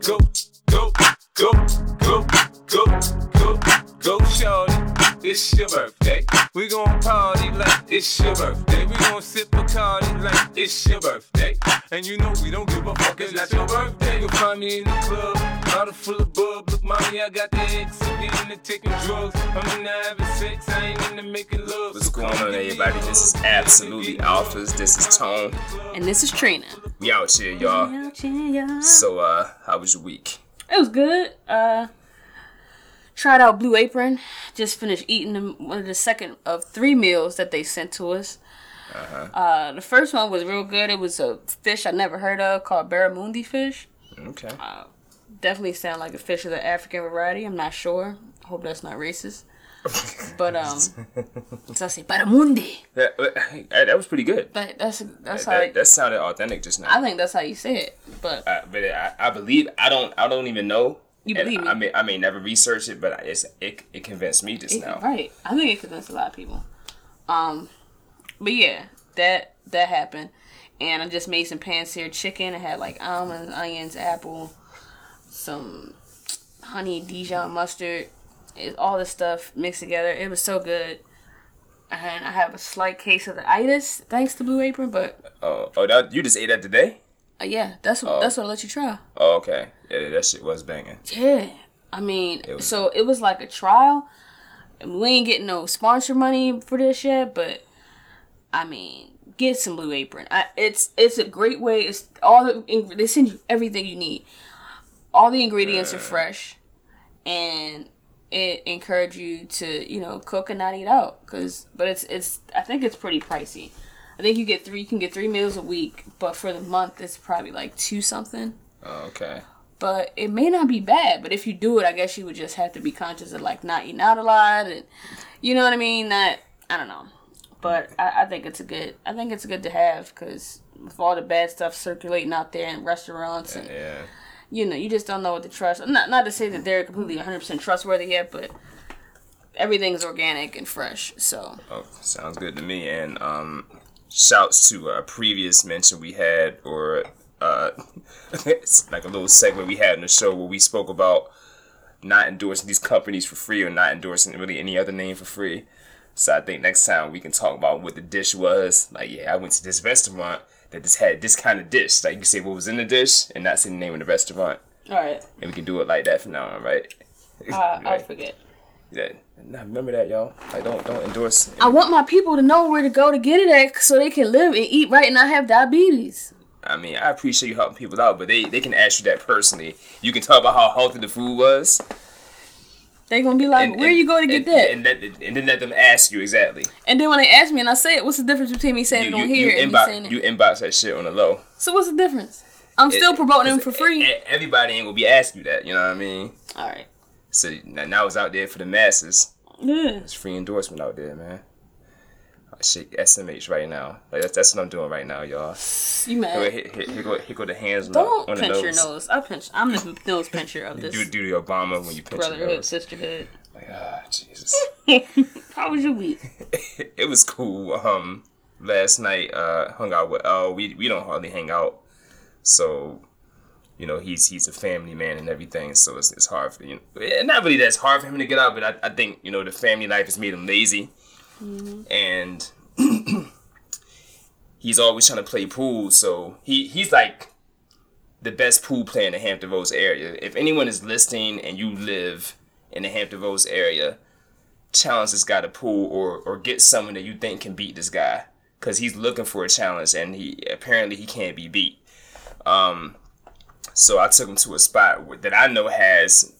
Go, go, go, go, go, go, go, shorty. It's your birthday. We gon' party like it's your birthday. We gon' sip Bacardi like it's your birthday. And you know we don't give a fuck, it's not your birthday. You'll find me in the club, bottle full of bub. Look, mommy, I got the X. I'm into taking drugs. I'm into having sex. I ain't into making love. What's going on, everybody? This is Absolutely Alphas. This is Tone. And this is Trina. We out here, y'all. So, uh, how was your week? It was good. Uh, tried out Blue Apron. Just finished eating one of the second of three meals that they sent to us. Uh huh. the first one was real good. It was a fish I never heard of called barramundi fish. Okay. Definitely sound like a fish of the African variety. I'm not sure. Hope that's not racist. But um, so I say barramundi. That, that, that was pretty good. But that's that's how That, that sounded authentic just now. I think that's how you say it. But I, but I, I believe I don't I don't even know. You believe me? I may I may never research it, but it's it, it convinced me just now. Right. I think it convinced a lot of people. Um, but yeah, that that happened, and I just made some pan-seared chicken. It had like almonds, onions, apple, some honey Dijon mustard, it, all this stuff mixed together. It was so good. And I have a slight case of the itis thanks to Blue Apron, but Oh oh that you just ate that today? uh, yeah, that's what that's what I let you try. Oh okay. Yeah, that shit was banging. Yeah. I mean, was- so it was like a trial. We ain't getting no sponsor money for this yet, but I mean, get some Blue Apron. I, it's it's a great way. It's all the they send you everything you need. All the ingredients are fresh, and it encourage you to you know cook and not eat out. Cause but it's it's I think it's pretty pricey. I think you get three you can get three meals a week, but for the month it's probably like two something Oh, okay. but it may not be bad. But if you do it, I guess you would just have to be conscious of like not eating out a lot, and you know what I mean. Not I don't know, but I, I think it's a good. I think it's good to have because with all the bad stuff circulating out there in restaurants, and Yeah. You know, you just don't know what to trust. Not not to say that they're completely 100 percent trustworthy yet, but everything's organic and fresh. So Oh, sounds good to me. And um, shouts to a previous mention we had, or uh, like a little segment we had in the show where we spoke about not endorsing these companies for free or not endorsing really any other name for free. So I think next time we can talk about what the dish was. Like, yeah, I went to this restaurant that just had this kind of dish. Like, you can say what was in the dish and not say the name of the restaurant. all right, And we can do it like that from now on, right? uh, I'll forget. Yeah. Now remember that, y'all. Like, don't don't endorse. I want my people to know where to go to get it at, so they can live and eat right and not have diabetes. I mean, I appreciate you helping people out, but they, they can ask you that personally. You can talk about how healthy the food was. They gonna be like, and- "Where and- you going to and, get that?" And, that, and then let them ask you exactly. And then when they ask me and I say it, what's the difference between me saying You, it on you, here you, and me inbox, saying it? you inbox that shit on the low. so what's the difference? I'm still promoting them for free. Everybody ain't gonna be asking you that, you know what I mean? All right. So now, now it's out there for the masses. Yeah. It's free endorsement out there, man. Shake SMH right now. Like that's, that's what I'm doing right now, y'all. You mad? here, here, here go, here go the hands on, Don't the, on the pinch nose. your nose. I pinch. I'm the nose pincher of this Do, do the Obama when you pinch your brotherhood, nose. sisterhood. Like, ah, Jesus. How was your week? it was cool. Um, last night, uh, hung out with Oh, we we don't hardly hang out, so you know he's he's a family man and everything. So it's, it's hard for you. Know, eh, not really that's hard for him to get out, but I, I think you know the family life has made him lazy, and he's always trying to play pool. So he he's like the best pool player in the Hampton Roads area. If anyone is listening and you live in the Hampton Roads area, challenge this guy to pool or or get someone that you think can beat this guy because he's looking for a challenge and he apparently he can't be beat. Um, so I took him to a spot that I know has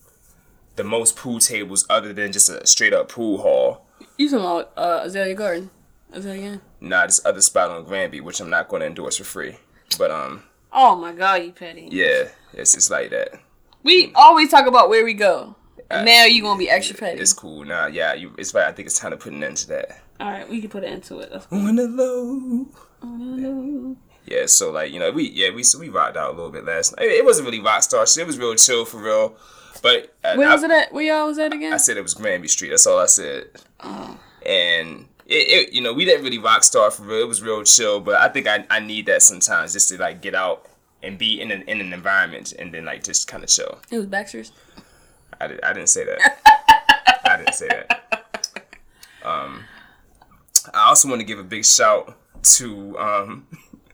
the most pool tables other than just a straight up pool hall. You talking about uh, Azalea Garden? Azalea. Nah, this other spot on Granby, which I'm not going to endorse for free. But um, Oh my God, you petty. yeah, it's it's like that. We always talk about where we go. And now you gonna be extra petty. It's cool. Nah, yeah, you, it's right. I think it's time to put an end to that. All right, we can put it into it. That's On the low. cool. Yeah, so like you know we yeah we so we rocked out a little bit last night. It wasn't really rock star shit. It was real chill for real. But uh, Where I, was it at? Where y'all was at again? I said it was Granby Street. That's all I said. And it, it you know we didn't really rock star for real. It was real chill. But I think I I need that sometimes just to like get out and be in an in an environment and then like just kind of chill. It was Baxter's. I, did, I didn't say that. I didn't say that. Um, I also want to give a big shout to um,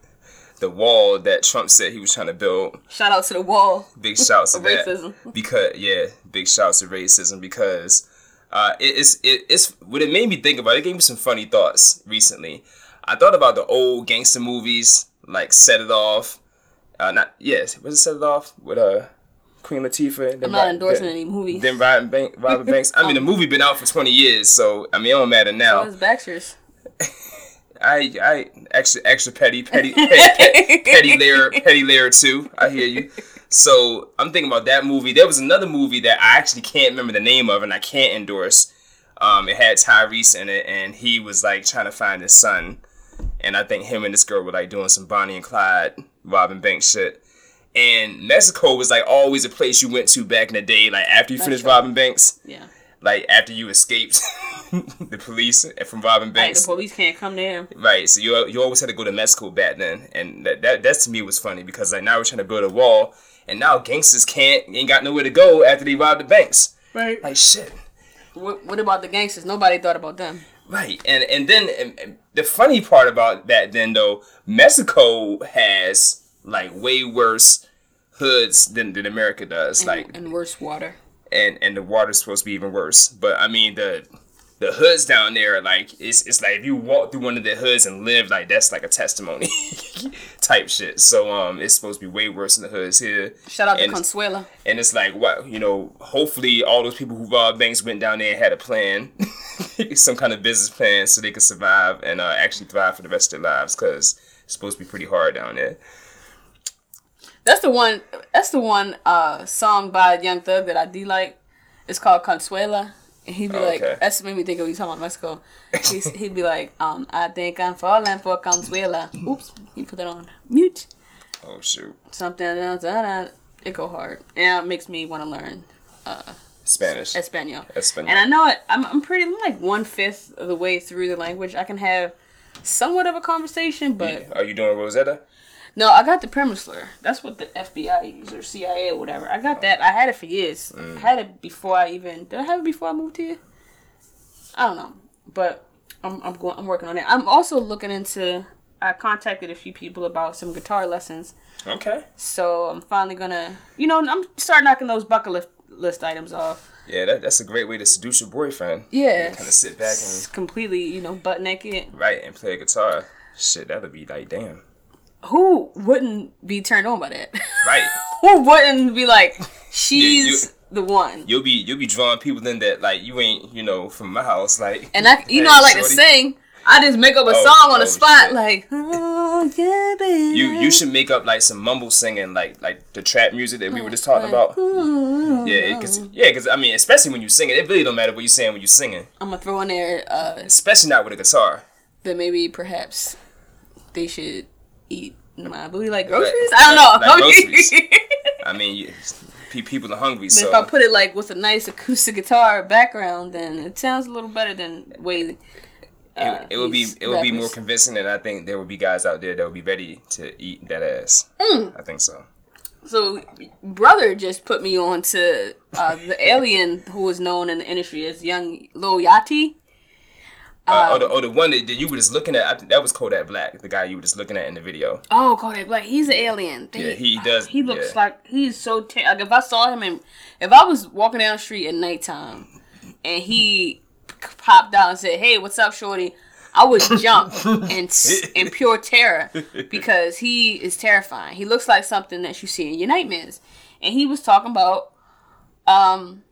the wall that Trump said he was trying to build. Shout out to the wall. Big shouts to racism. because yeah, big shouts to racism because uh, it, it's it, it's what it made me think about. It gave me some funny thoughts recently. I thought about the old gangster movies like Set It Off. Uh, not yes, was it Set It Off with uh Queen Latifah? I'm not endorsing any movies. Then Robin, Bank, Robin Banks. I mean, the movie been out for twenty years, so I mean, it don't matter It now. was Baxter's. I, I extra, extra petty, petty, petty, petty layer, petty layer two. I hear you. So I'm thinking about that movie. There was another movie that I actually can't remember the name of, and I can't endorse. Um, it had Tyrese in it, and he was like trying to find his son, and I think him and this girl were like doing some Bonnie and Clyde, Robin Banks shit. And Mexico was like always a place you went to back in the day, like after you finished right. Robin Banks, Yeah. like after you escaped the police from Robin Like, Banks. the police can't come there. Right, so you you always had to go to Mexico back then, and that that, that to me was funny because like now we're trying to build a wall, and now gangsters can't ain't got nowhere to go after they rob the banks. Right. Like shit. What, what about the gangsters? Nobody thought about them. Right, and and then and, and the funny part about that then though, Mexico has like way worse hoods than, than America does. Like and worse water. and and the water's supposed to be even worse. But I mean the the hoods down there, like it's it's like if you walk through one of the hoods and live, like that's like a testimony type shit. So um, it's supposed to be way worse than the hoods here. Shout out to and, Consuela. and it's like what you know. Hopefully, all those people who robbed banks went down there and had a plan, some kind of business plan, so they could survive and uh, actually thrive for the rest of their lives. Because it's supposed to be pretty hard down there. That's the one. That's the one uh, song by Young Thug that I do like. It's called Consuela. He'd be like, Okay. that's made me think of you talking about Mexico. He's, he'd be like, um, I think I'm falling for Consuela. Oops, he put that on mute. Oh shoot, Something else. da, da. It go hard. And it makes me want to learn Spanish. Espanol. Espanol. And I know it. I'm, I'm pretty I'm like one fifth of the way through the language. I can have somewhat of a conversation, but Are you doing Rosetta? No, I got the Pimsleur. That's what the FBI uses or CIA or whatever. I got that. I had it for years. I had it before I even did. I have it before I moved here. I don't know, but I'm I'm going. I'm working on it. I'm also looking into. I contacted a few people about some guitar lessons, Okay. so I'm finally gonna. You know, I'm start knocking those bucket list list items off. Yeah, that, that's a great way to seduce your boyfriend. Yeah, Kind of sit back and completely, you know, butt naked. Right, and play a guitar. Shit, that'd be like, damn. Who wouldn't be turned on by that? Right. Who wouldn't be like, she's you- the one? You'll be you'll be drawing people in that like you ain't you know from my house like. And I, you know, I like to sing. I just make up a Oh, song on the oh, spot, shit. like, oh yeah, baby. You you should make up like some mumble singing like like the trap music that we were just talking about. Yeah, cause yeah, cause I mean, especially when you sing it, it really don't matter what you're saying when you're singing, I'm gonna throw in there uh, especially not with a guitar. that maybe perhaps they should eat my booty like groceries. Like- I don't know. like groceries. I mean, people are hungry, But so if I put it like with a nice acoustic guitar background, then it sounds a little better than way. Uh, it, it would be it would be more convincing, and I think there would be guys out there that would be ready to eat that ass. Mm. I think so. So, brother just put me on to uh, the alien who is known in the industry as Young Lil Yachty. Uh, Um, oh, the, oh, the one that, that you were just looking at, that was Kodak Black, the guy you were just looking at in the video. Oh, Kodak Black, he's an alien. Yeah, he does- He looks yeah. like he's so like if I saw him and if I was walking down the street at nighttime and he popped out and said, "Hey, what's up, shorty?" I would jump in in pure terror because he is terrifying. He looks like something that you see in your nightmares. And he was talking about um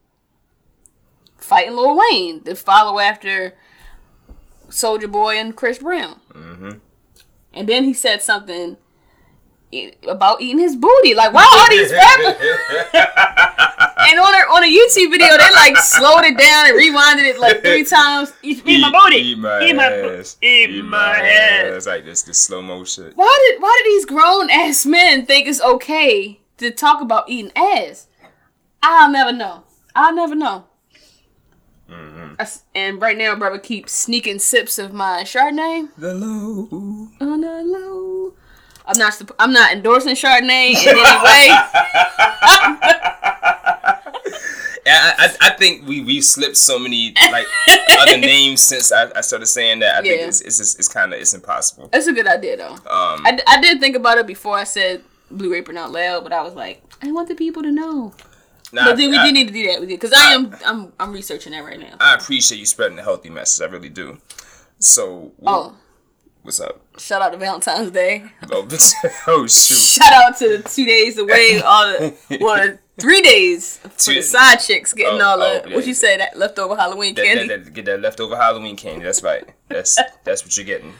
fighting Lil Wayne the follow after Soulja Boy and Chris Brown. Mm-hmm. And then he said something about eating his booty. Like, why all these rappers? and on a, on a YouTube video, they like slowed it down and rewinded it like three times. Eat, eat my booty. Eat my Eat my ass. bo- eat my ass. It's like this, this slow motion. Why did why did these grown ass men think it's okay to talk about eating ass? I'll never know. I'll never know. Mm-hmm. I s- And right now, brother keeps sneaking sips of my Chardonnay. The low. on the low. I'm not. supp- I'm not endorsing Chardonnay in any way. And I, I, I think we we've slipped so many like other names since I, I started saying that. I think Yeah. it's it's it's kind of it's impossible. That's a good idea, though. Um, I, d- I did think about it before I said Blue Apron out loud, but I was like, I want the people to know. Nah, But then we I, did need to do that because I am I'm I'm researching that right now. I appreciate you spreading the healthy message. I really do. So Oh, what's up? shout out to Valentine's Day. Oh, oh shoot. Shout out to the two days away, all the well, three days for Two- the side chicks getting Oh, all the oh, yeah. what you say that leftover Halloween That, candy. that, that, get that leftover Halloween candy. That's right. That's that's what you're getting.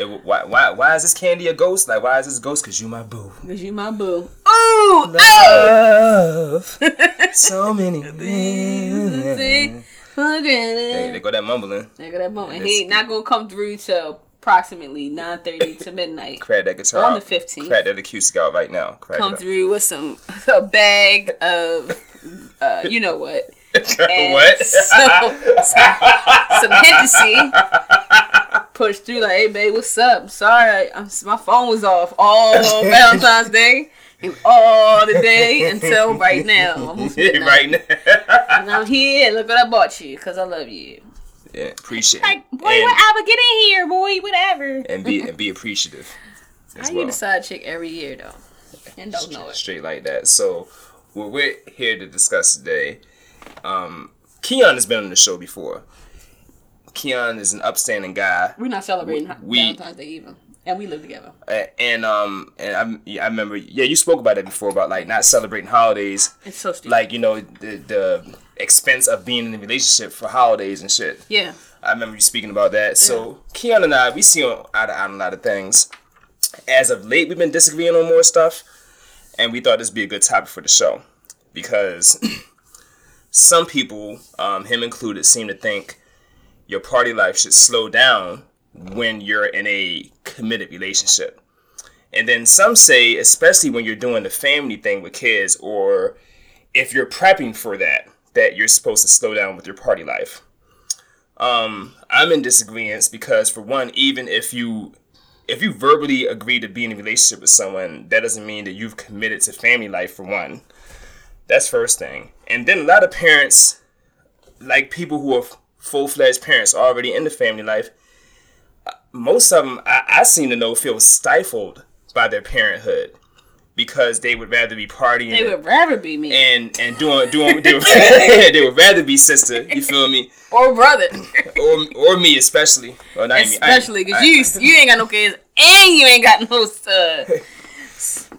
It, why, why, why is this candy a ghost? Like, why is this a ghost? Cause you my boo. Cause you my boo. Ooh, oh. Love, so many. things. See? For Hey, granted. they go that mumbling. Nigga, that moment. This- He ain't not gonna come through till approximately nine thirty to midnight. Crack that guitar. On the 15th. Crack that acoustic out right now. Crack Come through with some a bag of uh, you know what. What? Some, some, Hennessy. Push through like, hey babe, what's up? Sorry, I'm, my phone was off all Valentine's Day and all the day until right now. Right now. And I'm here. Look what I bought you because I love you. yeah, appreciate Like, boy, and, whatever, get in here, boy, whatever. and be and be appreciative. I As need well. a side chick every year though, and don't know it. Straight like that. So, what we're here to discuss today, um, Keon has been on the show before. Keon is an upstanding guy. We're not celebrating We- Valentine's Day even, and we live together. And um and I'm, I remember yeah you spoke about it before about like not celebrating holidays It's so stupid. like you know the the expense of being in a relationship for holidays and shit. yeah, I remember you speaking about that. So Keon and I, we see on eye to eye on a lot of things. As of late, we've been disagreeing on more stuff, and we thought this would be a good topic for the show because some people, um, him included, seem to think your party life should slow down when you're in a committed relationship. And then some say, especially when you're doing the family thing with kids, or if you're prepping for that, that you're supposed to slow down with your party life. Um, I'm in disagreement because for one, even if you if you verbally agree to be in a relationship with someone, that doesn't mean that you've committed to family life for one. That's first thing. And then a lot of parents, like people who are full fledged parents already in the family life, most of them I, I seem to know feel stifled by their parenthood because they would rather be partying they would rather be me and and doing doing they would, they would rather be sister. You feel me? or brother, or or me especially. Or not especially because I- you you ain't got no kids and you ain't got no. Uh,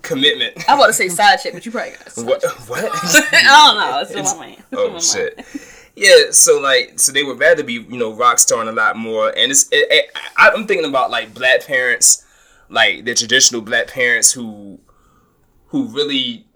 commitment. I want to say side chick, but you probably got. side What what? I don't know. It's mind. Oh, it's oh mind. shit. Yeah, so like, so they would rather be, you know, rock starring a lot more, and it's. It, it, I- I'm thinking about like black parents, like the traditional black parents who, who really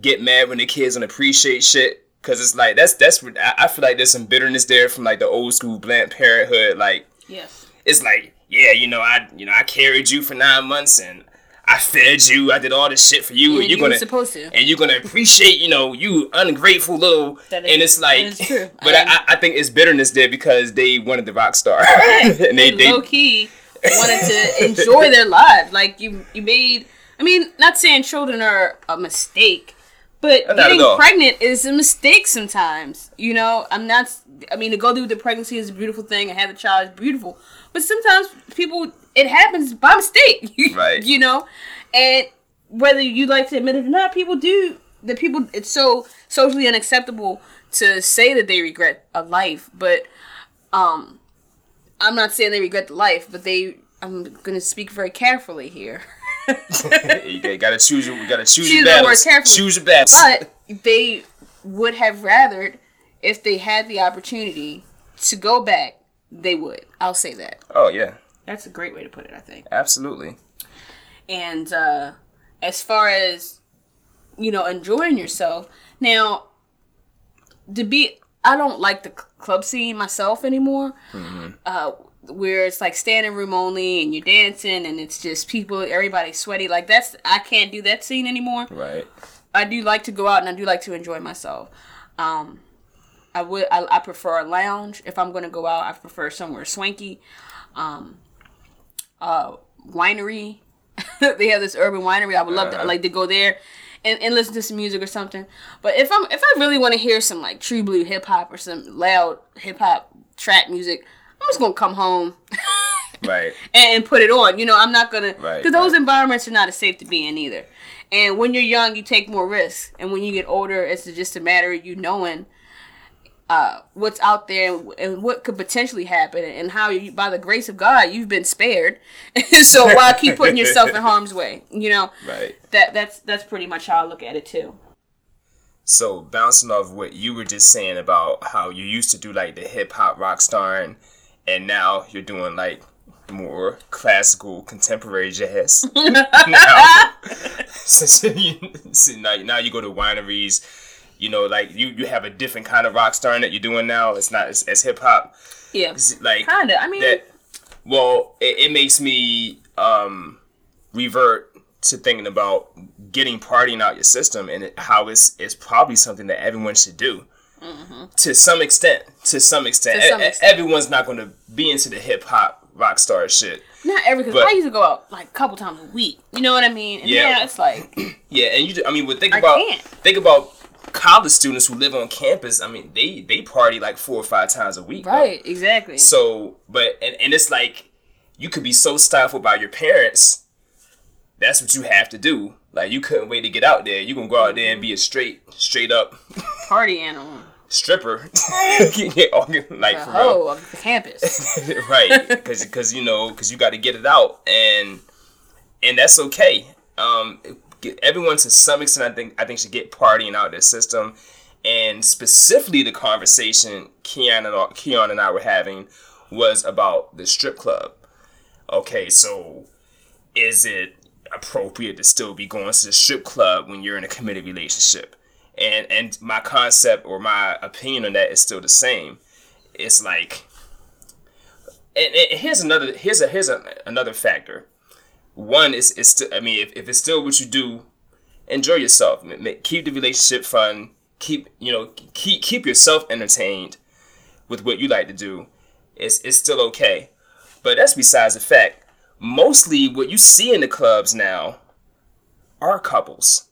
get mad when the kids don't appreciate shit, because it's like that's that's. what- I, I feel like there's some bitterness there from like the old school black parenthood, like Yes. it's like, yeah, you know, I you know, I carried you for nine months and I fed you, I did all this shit for you, Yeah, and you're you gonna supposed to. and you're gonna appreciate, you know, you ungrateful little That is- and it's like that is true. But I I, I think it's bitterness there because they wanted the rock star. and they, They, low key wanted to enjoy their lives. Like you, you made. I mean, not saying children are a mistake, but Not getting pregnant is a mistake sometimes. You know, I'm not. I mean, to go through the pregnancy is a beautiful thing, and have a child is beautiful. But sometimes people, it happens by mistake. Right. you know, and whether you like to admit it or not, people do. The people, it's so socially unacceptable to say that they regret a life, but um I'm not saying they regret the life, but they I'm gonna speak very carefully here. you gotta- choose your you gotta choose, Choose your battles. Choose your battles. But they would have rathered if they had the opportunity to go back, they would. I'll say that. oh yeah, That's a great way to put it, I think. absolutely. And uh as far as you know, enjoying yourself. Now to be I don't like the club scene myself anymore. Uh where it's like standing room only and you're dancing and it's just people everybody's sweaty like that's I can't do that scene anymore. Right. I do like to go out and I do like to enjoy myself. Um, I would I, I prefer a lounge if I'm gonna go out. I prefer somewhere swanky, um, uh, winery, they have this urban winery. I would love to like to go there and, and listen to some music or something. But if I'm if I really want to hear some like true blue hip hop or some loud hip hop trap music, I'm just gonna come home Right. and, and put it on. You know, I'm not gonna Right, because those right. environments are not as safe to be in either. And when you're young, you take more risks, and when you get older, it's just a matter of you knowing uh, what's out there and, and what could potentially happen, and how you, by the grace of God, you've been spared. so why keep putting yourself in harm's way? You know, Right. that that's that's pretty much how I look at it too. So bouncing off what you were just saying about how you used to do like the hip hop rock starring, and now you're doing like more classical contemporary jazz. now, since you, see, now, now you go to wineries, you know, like you, you have a different kind of rock star that you're doing now. It's not as, as hip hop. Yeah, Like kinda. I mean, that. Well, it, it makes me um, revert to thinking about getting partying out your system and it, how it's it's probably something that everyone should do to some extent. To some extent, Mm-hmm. To some extent. everyone's not going to be into the hip hop rock star shit. not every. Cause but- I used to go out like a couple times a week. You know what I mean? And Yeah. it's like Yeah, and you, I mean, but think I about can't. think about college students who live on campus. I mean, they they party like four or five times a week. though. right, exactly. So, but and, and it's like you could be so stifled by your parents. That's what you have to do. Like you couldn't wait to get out there. You gonna go out there and be a straight, straight up Party animal, stripper. like the hoe of the campus. right because because you know because you got to get it out and and that's okay um get- everyone to some extent i think i think should get partying out of their system. And specifically the conversation keon and keon and i were having was about the strip club. Okay so is it appropriate to still be going to the strip club when you're in a committed relationship? And and my concept or my opinion on that is still the same. It's like and, and here's another here's a here's a, another factor. One is is still I mean if, if it's still what you do, enjoy yourself. Keep the relationship fun. Keep you know keep keep yourself entertained with what you like to do. It's it's still okay, but that's besides the fact. Mostly what you see in the clubs now are couples.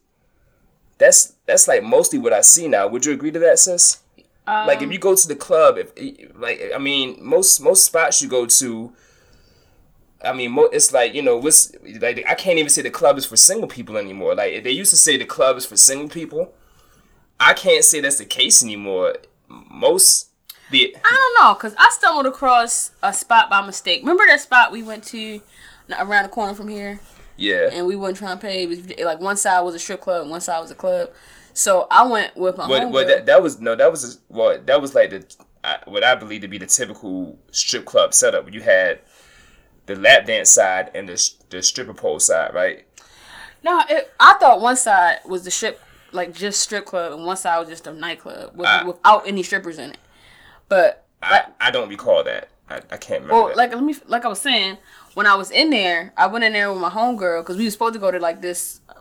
That's that's like mostly what I see now. Would you agree to that, sis? like if um. you go to the club if like i mean most most spots you go to i mean mo- it's like you know what's like i can't even say the club is for single people anymore like they used to say the club is for single people i can't say that's the case anymore most the I don't know, cause I stumbled across a spot by mistake. Remember that spot we went to around the corner from here, yeah and we weren't trying to pay. It was like one side was a strip club, and one side was a club. So I went with my homegirl. what that, that was no that was well that was like the I, what i believe to be the typical strip club setup you had the lap dance side and the, the stripper pole side right No, it, I thought one side was the strip, like just strip club, and one side was just a nightclub with, Ah. without any strippers in it. But I, I don't recall that. I, I can't remember. well, that. like let me, like I was saying, when I was in there, I went in there with my homegirl because we were supposed to go to like this uh,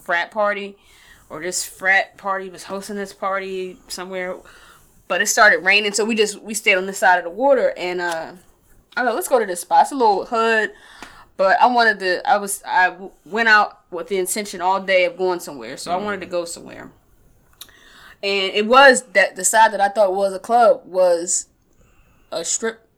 frat party, or this frat party was hosting this party somewhere, but it started raining, so we just we stayed on this side of the water, and uh, I thought let's go to this spot. It's a little hood, but I wanted to. I was I went out with the intention all day of going somewhere, so I wanted to go somewhere. And it was that the side that I thought was a club was a strip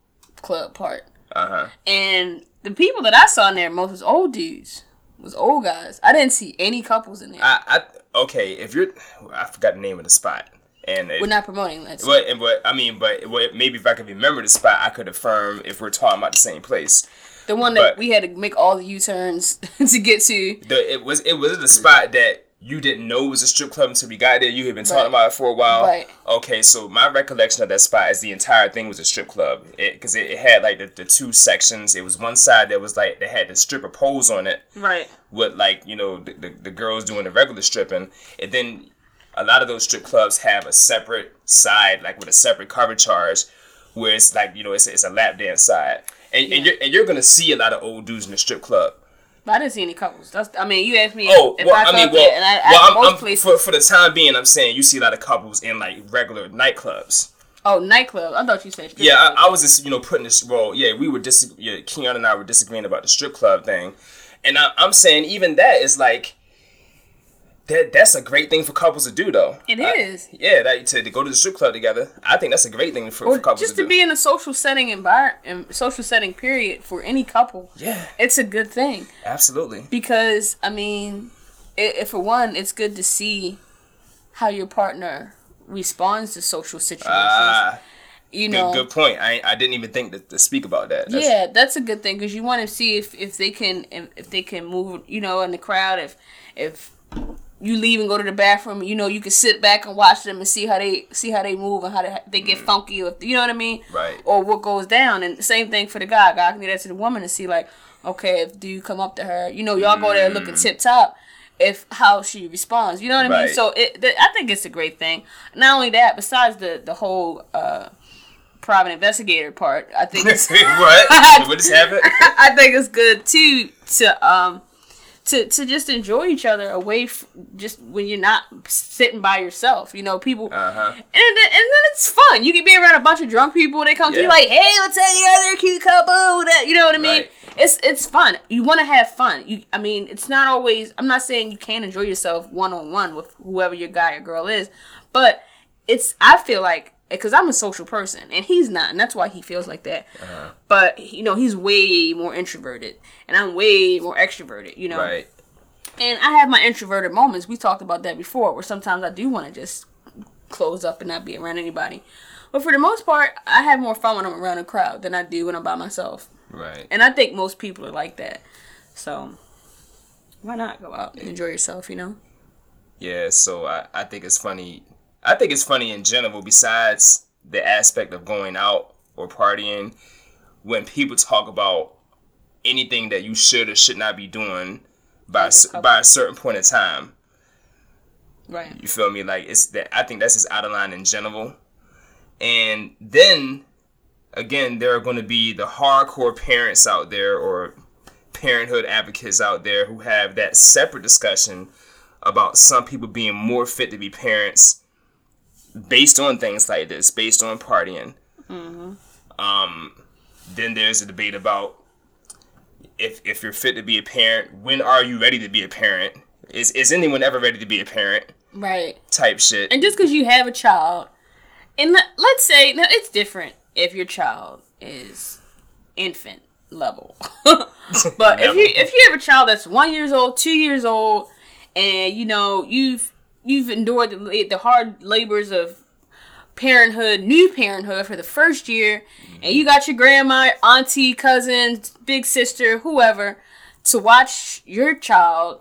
club part. uh huh. And the people that I saw in there most was old dudes, was old guys. I didn't see any couples in there. I, I okay. If you're, I forgot the name of the spot, and it, We're not promoting that. but and but I mean, but what, maybe if I could remember the spot, I could affirm if we're talking about the same place. the one that but- we had to make all the U turns to get to. The it was it was the spot that you didn't know was a strip club until we got there. You had been talking Right. about it for a while. Right. Okay, so my recollection of that spot is the entire thing was a strip club because it, it, had like the, the two sections. It was one side that was like they had the stripper poles on it. Right. with like you know the, the, the girls doing the regular stripping and then a lot of those strip clubs have a separate side like with a separate cover charge where it's like you know it's, it's a lap dance side and, and you're and you're gonna see a lot of old dudes in the strip club But I didn't see any couples. That's. I mean, you asked me oh if well I i mean well, and I, well I'm, I'm- places. for, for the time being i'm saying you see a lot of couples in like regular nightclubs oh, nightclub. I thought you said. Yeah. I, I was just you know putting this. Well, yeah, we were dis. Yeah, Keon and I were disagreeing about the strip club thing, and I, I'm saying even that is like that. That's a great thing for couples to do, though. It I- is. yeah, that, to, to go to the strip club together. I think that's a great thing for, Or for couples just to, to be in a social setting environment, social setting period for any couple. yeah, It's a good thing absolutely. because I mean, i if for one, it's good to see how your partner responds to social situations. Ah, you good, know, good point. I I didn't even think to, to speak about that. That's- yeah, that's a good thing because you want to see if, if they can if, if they can move, you know, in the crowd. If if you leave and go to the bathroom, you know, you can sit back and watch them and see how they see how they move and how they, they get funky. Or you know what I mean? Mm. Right. Or what goes down, and same thing for the guy. Guy can do that to the woman and see like, okay, if do you come up to her? You know, y'all go there looking tip top. If how she responds, you know what I mean. Mm. So it, th- I think it's a great thing. Not only that, besides the the whole uh, private investigator part, I think it's what? what just happened? I think it's good too to um to to just enjoy each other away f- just when you're not sitting by yourself. You know, people Uh huh. and then, and then it's fun. You can be around a bunch of drunk people. They come to you like, "Hey, let's say you other cute couple." That you know what I mean? Right. It's it's fun. You want to have fun. You, I mean, it's not always. I'm not saying you can't enjoy yourself one on one with whoever your guy or girl is, but it's. I feel like because I'm a social person and he's not, and that's why he feels like that. Uh-huh. But you know, he's way more introverted, and I'm way more extroverted. You know, Right. and I have my introverted moments. We talked about that before, where sometimes I do want to just close up and not be around anybody. But for the most part, I have more fun when I'm around a crowd than I do when I'm by myself. Right. And I think most people are like that. So why not go out and enjoy yourself, you know? Yeah, so I, I think it's funny. I think it's funny in general, besides the aspect of going out or partying, when people talk about anything that you should or should not be doing by a As a s- couple. by a certain point in time. Right. You feel me? Like it's that I think that's just out of line in general. And then again, there are going to be the hardcore parents out there or parenthood advocates out there who have that separate discussion about some people being more fit to be parents based on things like this, based on partying. Um, then there's a debate about if if you're fit to be a parent, when are you ready to be a parent? Is is anyone ever ready to be a parent? Right. Type shit. And just because you have a child, and let, let's say now it's different if your child is infant level, but if you if you have a child that's one years old, two years old, and you know you've you've endured the, the hard labors of parenthood, new parenthood for the first year, and you got your grandma, auntie, cousin, big sister, whoever, to watch your child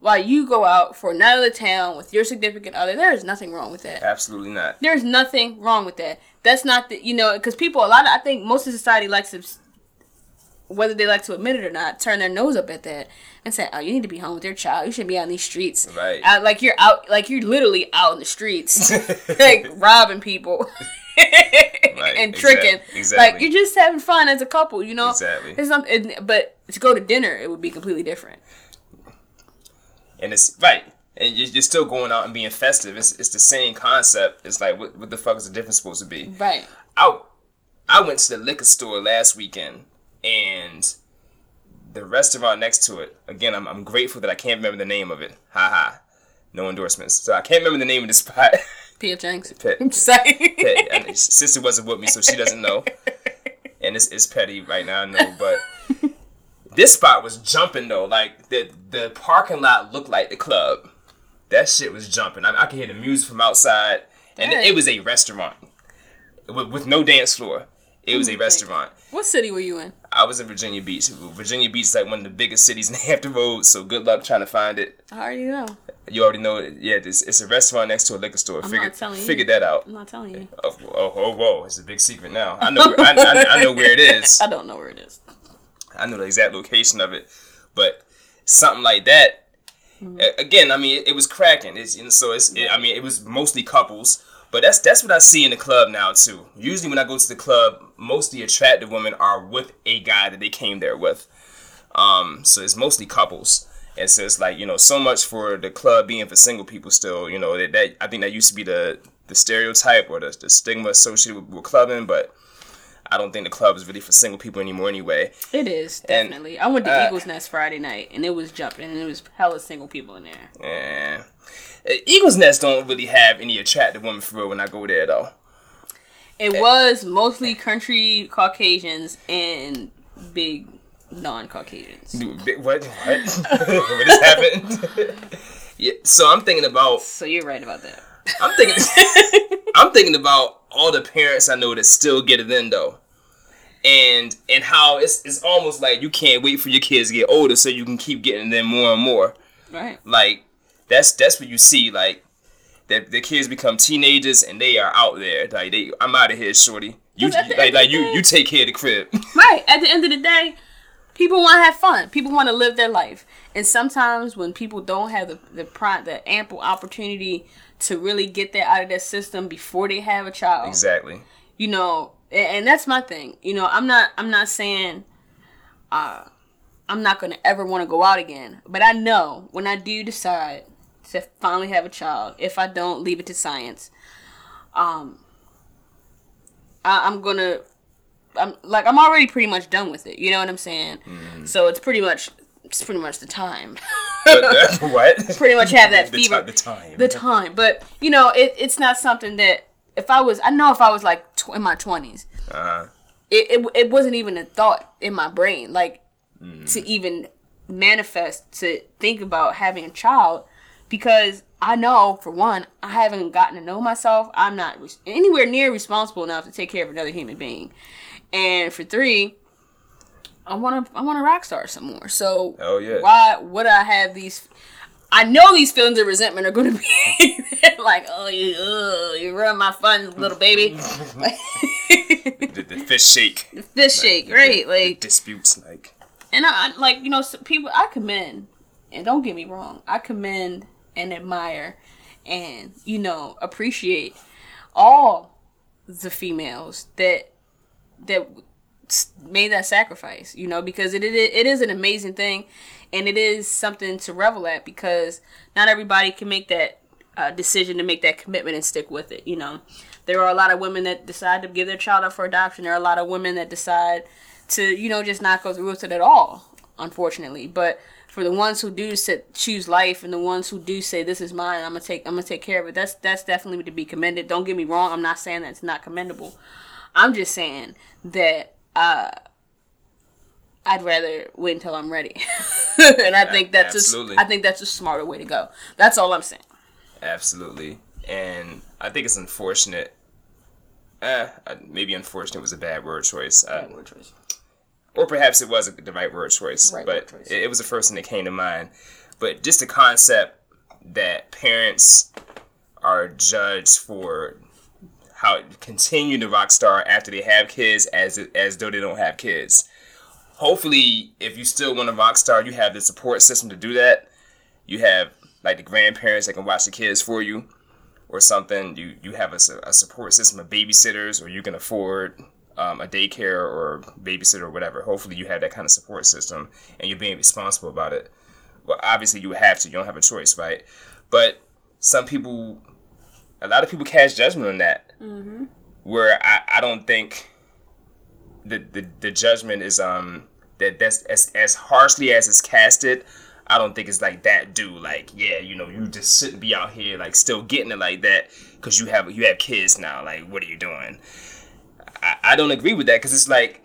while you go out for another town with your significant other. There is nothing wrong with that. Absolutely not. There's nothing wrong with that. That's not the you know because people a lot of I think most of society likes to whether they like to admit it or not turn their nose up at that and say oh you need to be home with your child you shouldn't be out in these streets Right. out, like you're out like you're literally out in the streets like robbing people and exact- tricking exactly. like you're just having fun as a couple you know Exactly. it's not, it, but to go to dinner it would be completely different and it's right. And you're you're still going out and being festive. It's, it's the same concept. It's like, what, what the fuck is the difference supposed to be? right I, I went to the liquor store last weekend and the restaurant next to it. Again, I'm, I'm grateful that I can't remember the name of it. Ha ha. No endorsements. So I can't remember the name of the spot. P.F. Jenks Pet- I'm sorry Pet- sister wasn't with me, so she doesn't know. And it's, it's petty right now, I know. But this spot was jumping though. Like the the parking lot looked like the club. That shit was jumping. I, I could hear the music from outside, and it, it was a restaurant with, with no dance floor. It was a restaurant. what city were you in I was in Virginia Beach. Virginia Beach is like one of the biggest cities in Hampton Roads, so good luck trying to find it. I already know You already know it. Yeah, it's, it's a restaurant next to a liquor store. Figure, not telling you. figure that out. I'm not telling you Oh, oh, oh, whoa! It's a big secret now. I know. Where, I, I, I know where it is. I don't know where it is I know the exact location of it, but something like that. Mm-hmm. a- Again, I mean, it, it was cracking. It's and so it's. It, I mean, it was mostly couples, but that's that's what I see in the club now too. Usually, when I go to the club, most of the attractive women are with a guy that they came there with. Um, so it's mostly couples. And so it's like you know, so much for the club being for single people. Still, you know, that, that I think that used to be the the stereotype or the, the stigma associated with, with clubbing, but I don't think the club is really for single people anymore anyway. It is And, definitely. I went to uh, Eagles Nest Friday night, and it was jumping, and it was hella single people in there. Yeah. Uh, Eagles Nest don't really have any attractive women for real when I go there though. It was mostly country Caucasians and big non-Caucasians. Dude, big- What? What? what just happened? yeah. So I'm thinking about. So you're right about that. I'm thinking. I'm thinking about all the parents I know that still get it in though, and and how it's it's almost like you can't wait for your kids to get older so you can keep getting them more and more. Right. Like that's that's what you see. Like that the kids become teenagers and they are out there. Like they, I'm out of here, shorty. You 'Cause at the like like you day- you take care of the crib. Right. At the end of the day, people want to have fun. People want to live their life. And sometimes when people don't have the the, pri- the ample opportunity to really get that out of their system before they have a child, exactly. you know, and, and that's my thing. You know, I'm not I'm not saying uh I'm not going to ever want to go out again, but I know when I do decide to finally have a child, if I don't leave it to science, um I, I'm going to I'm like I'm already pretty much done with it. You know what I'm saying? So it's pretty much it's pretty much the time. What? pretty much have that the, fever ti- the time. the time. But you know, it, it's not something that if I was, I know if I was like tw- in my twenties, Uh, it, it it wasn't even a thought in my brain, like to even manifest to think about having a child, because I know for one, I haven't gotten to know myself. I'm not res- anywhere near responsible enough to take care of another human being, and for three. I want to I want to rock star some more. So Oh, yeah. why would I have these? I know these feelings of resentment are going to be like, oh, you, ugh, you ruined my fun, little baby. the, the fish shake. The Fish shake, right? Like, Disputes like. and I, I like you know people I commend, and don't get me wrong, I commend and admire, and you know appreciate all the females that that made that sacrifice. You know because it it, it is an amazing thing, and it is something to revel at because not everybody can make that uh, decision to make that commitment and stick with it. You know. There are a lot of women that decide to give their child up for adoption. There are a lot of women that decide to you know just not go through with it at all unfortunately but for the ones who do sit, choose life and the ones who do say this is mine i'm gonna take i'm gonna take care of it that's that's definitely to be commended don't get me wrong i'm not saying that it's not commendable i'm just saying that uh i'd rather wait until i'm ready and i think that's Absolutely. just i think that's a smarter way to go that's all i'm saying Absolutely. And I think it's unfortunate. Eh, uh, maybe unfortunate was a bad word choice. Uh, or perhaps it wasn't the right word choice, Right but word choice. It, it was the first thing that came to mind. But just the concept that parents are judged for how continue to rock star after they have kids as as though they don't have kids. Hopefully, if you still want to rock star, you have the support system to do that. You have like the grandparents that can watch the kids for you or something. You you have a, a support system of babysitters, or you can afford um, a daycare or babysitter or whatever. Hopefully, you have that kind of support system, and you're being responsible about it. Well, obviously, you have to. You don't have a choice, right? But some people, a lot of people cast judgment on that, where I, I don't think the, the the judgment is um that that's as as harshly as it's casted. I don't think it's like that dude. Like, yeah, you know, you just shouldn't be out here like still getting it like that because you have you have kids now. Like, what are you doing? I, I don't agree with that because it's like,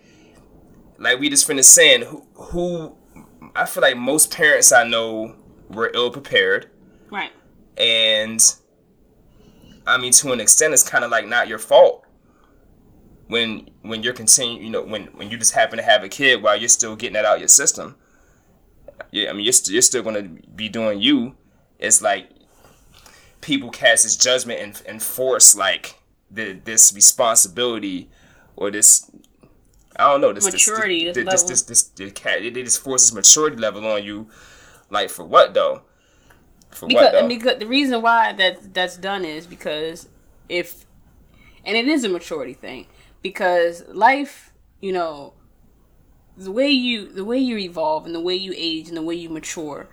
like we just finished saying, who, who I feel like most parents I know were ill prepared, right and I mean to an extent, it's kind of like not your fault when when you're continuing, you know, when when you just happen to have a kid while you're still getting that out of your system. Yeah, I mean, you're, st- you're still gonna be doing you. It's like people cast this judgment and, and force like the this responsibility or this I don't know this Maturity, this this this, level. this, this, this, cat they just forces maturity level on you, like for what though? For because, what though? and because the reason why that that's done is because if and it is a maturity thing because life you know the way you the way you evolve and the way you age and the way you mature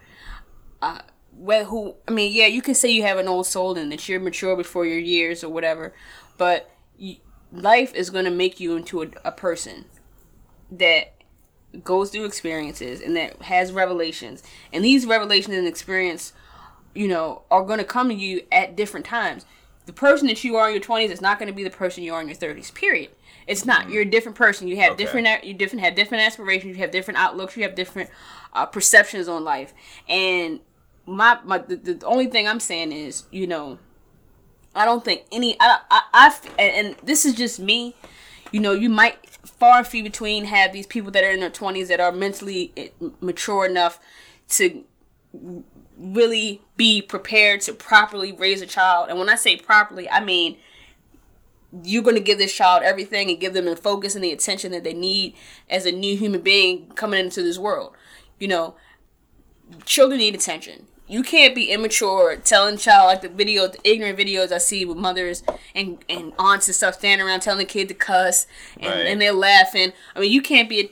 uh well who i mean yeah you can say you have an old soul and that you're mature before your years or whatever but you, life is going to make you into a, a person that goes through experiences and that has revelations. And these revelations and experience you know are going to come to you at different times. The person that you are in your 20s is not going to be the person you are in your 30s period. It's not. You're a different person. You have Okay. different you different have different aspirations. You have different outlooks. You have different uh, perceptions on life. And my, my the, the only thing i'm saying is you know I don't think any. I, I, I and this is just me. You know, you might far and few between have these people that are in their twenties that are mentally eh, mature enough to really be prepared to properly raise a child. And when I say properly, I mean you're going to give this child everything and give them the focus and the attention that they need as a new human being coming into this world. You know, children need attention. You can't be immature telling child like the video, the ignorant videos I see with mothers and, and aunts and stuff standing around telling the kid to cuss and, Right. and they're laughing. I mean, you can't be a,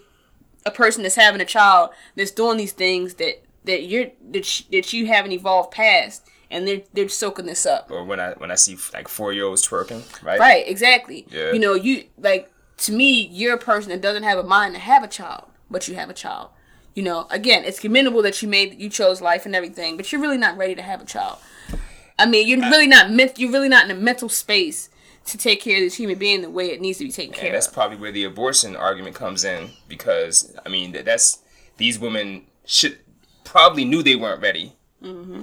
a person that's having a child that's doing these things that that you're that, sh- that you haven't evolved past, and they're they're soaking this up. Or when I when I see like four year olds twerking, right? Right, exactly. Yeah. You know, you like to me, you're a person that doesn't have a mind to have a child, but you have a child. You know, again, it's commendable that you made you chose life and everything, but you're really not ready to have a child. I mean, you're really not meant. You're really not in a mental space to take care of this human being the way it needs to be taken care And that's of. probably where the abortion argument comes in because I mean that's these women should probably knew they weren't ready, Mm-hmm.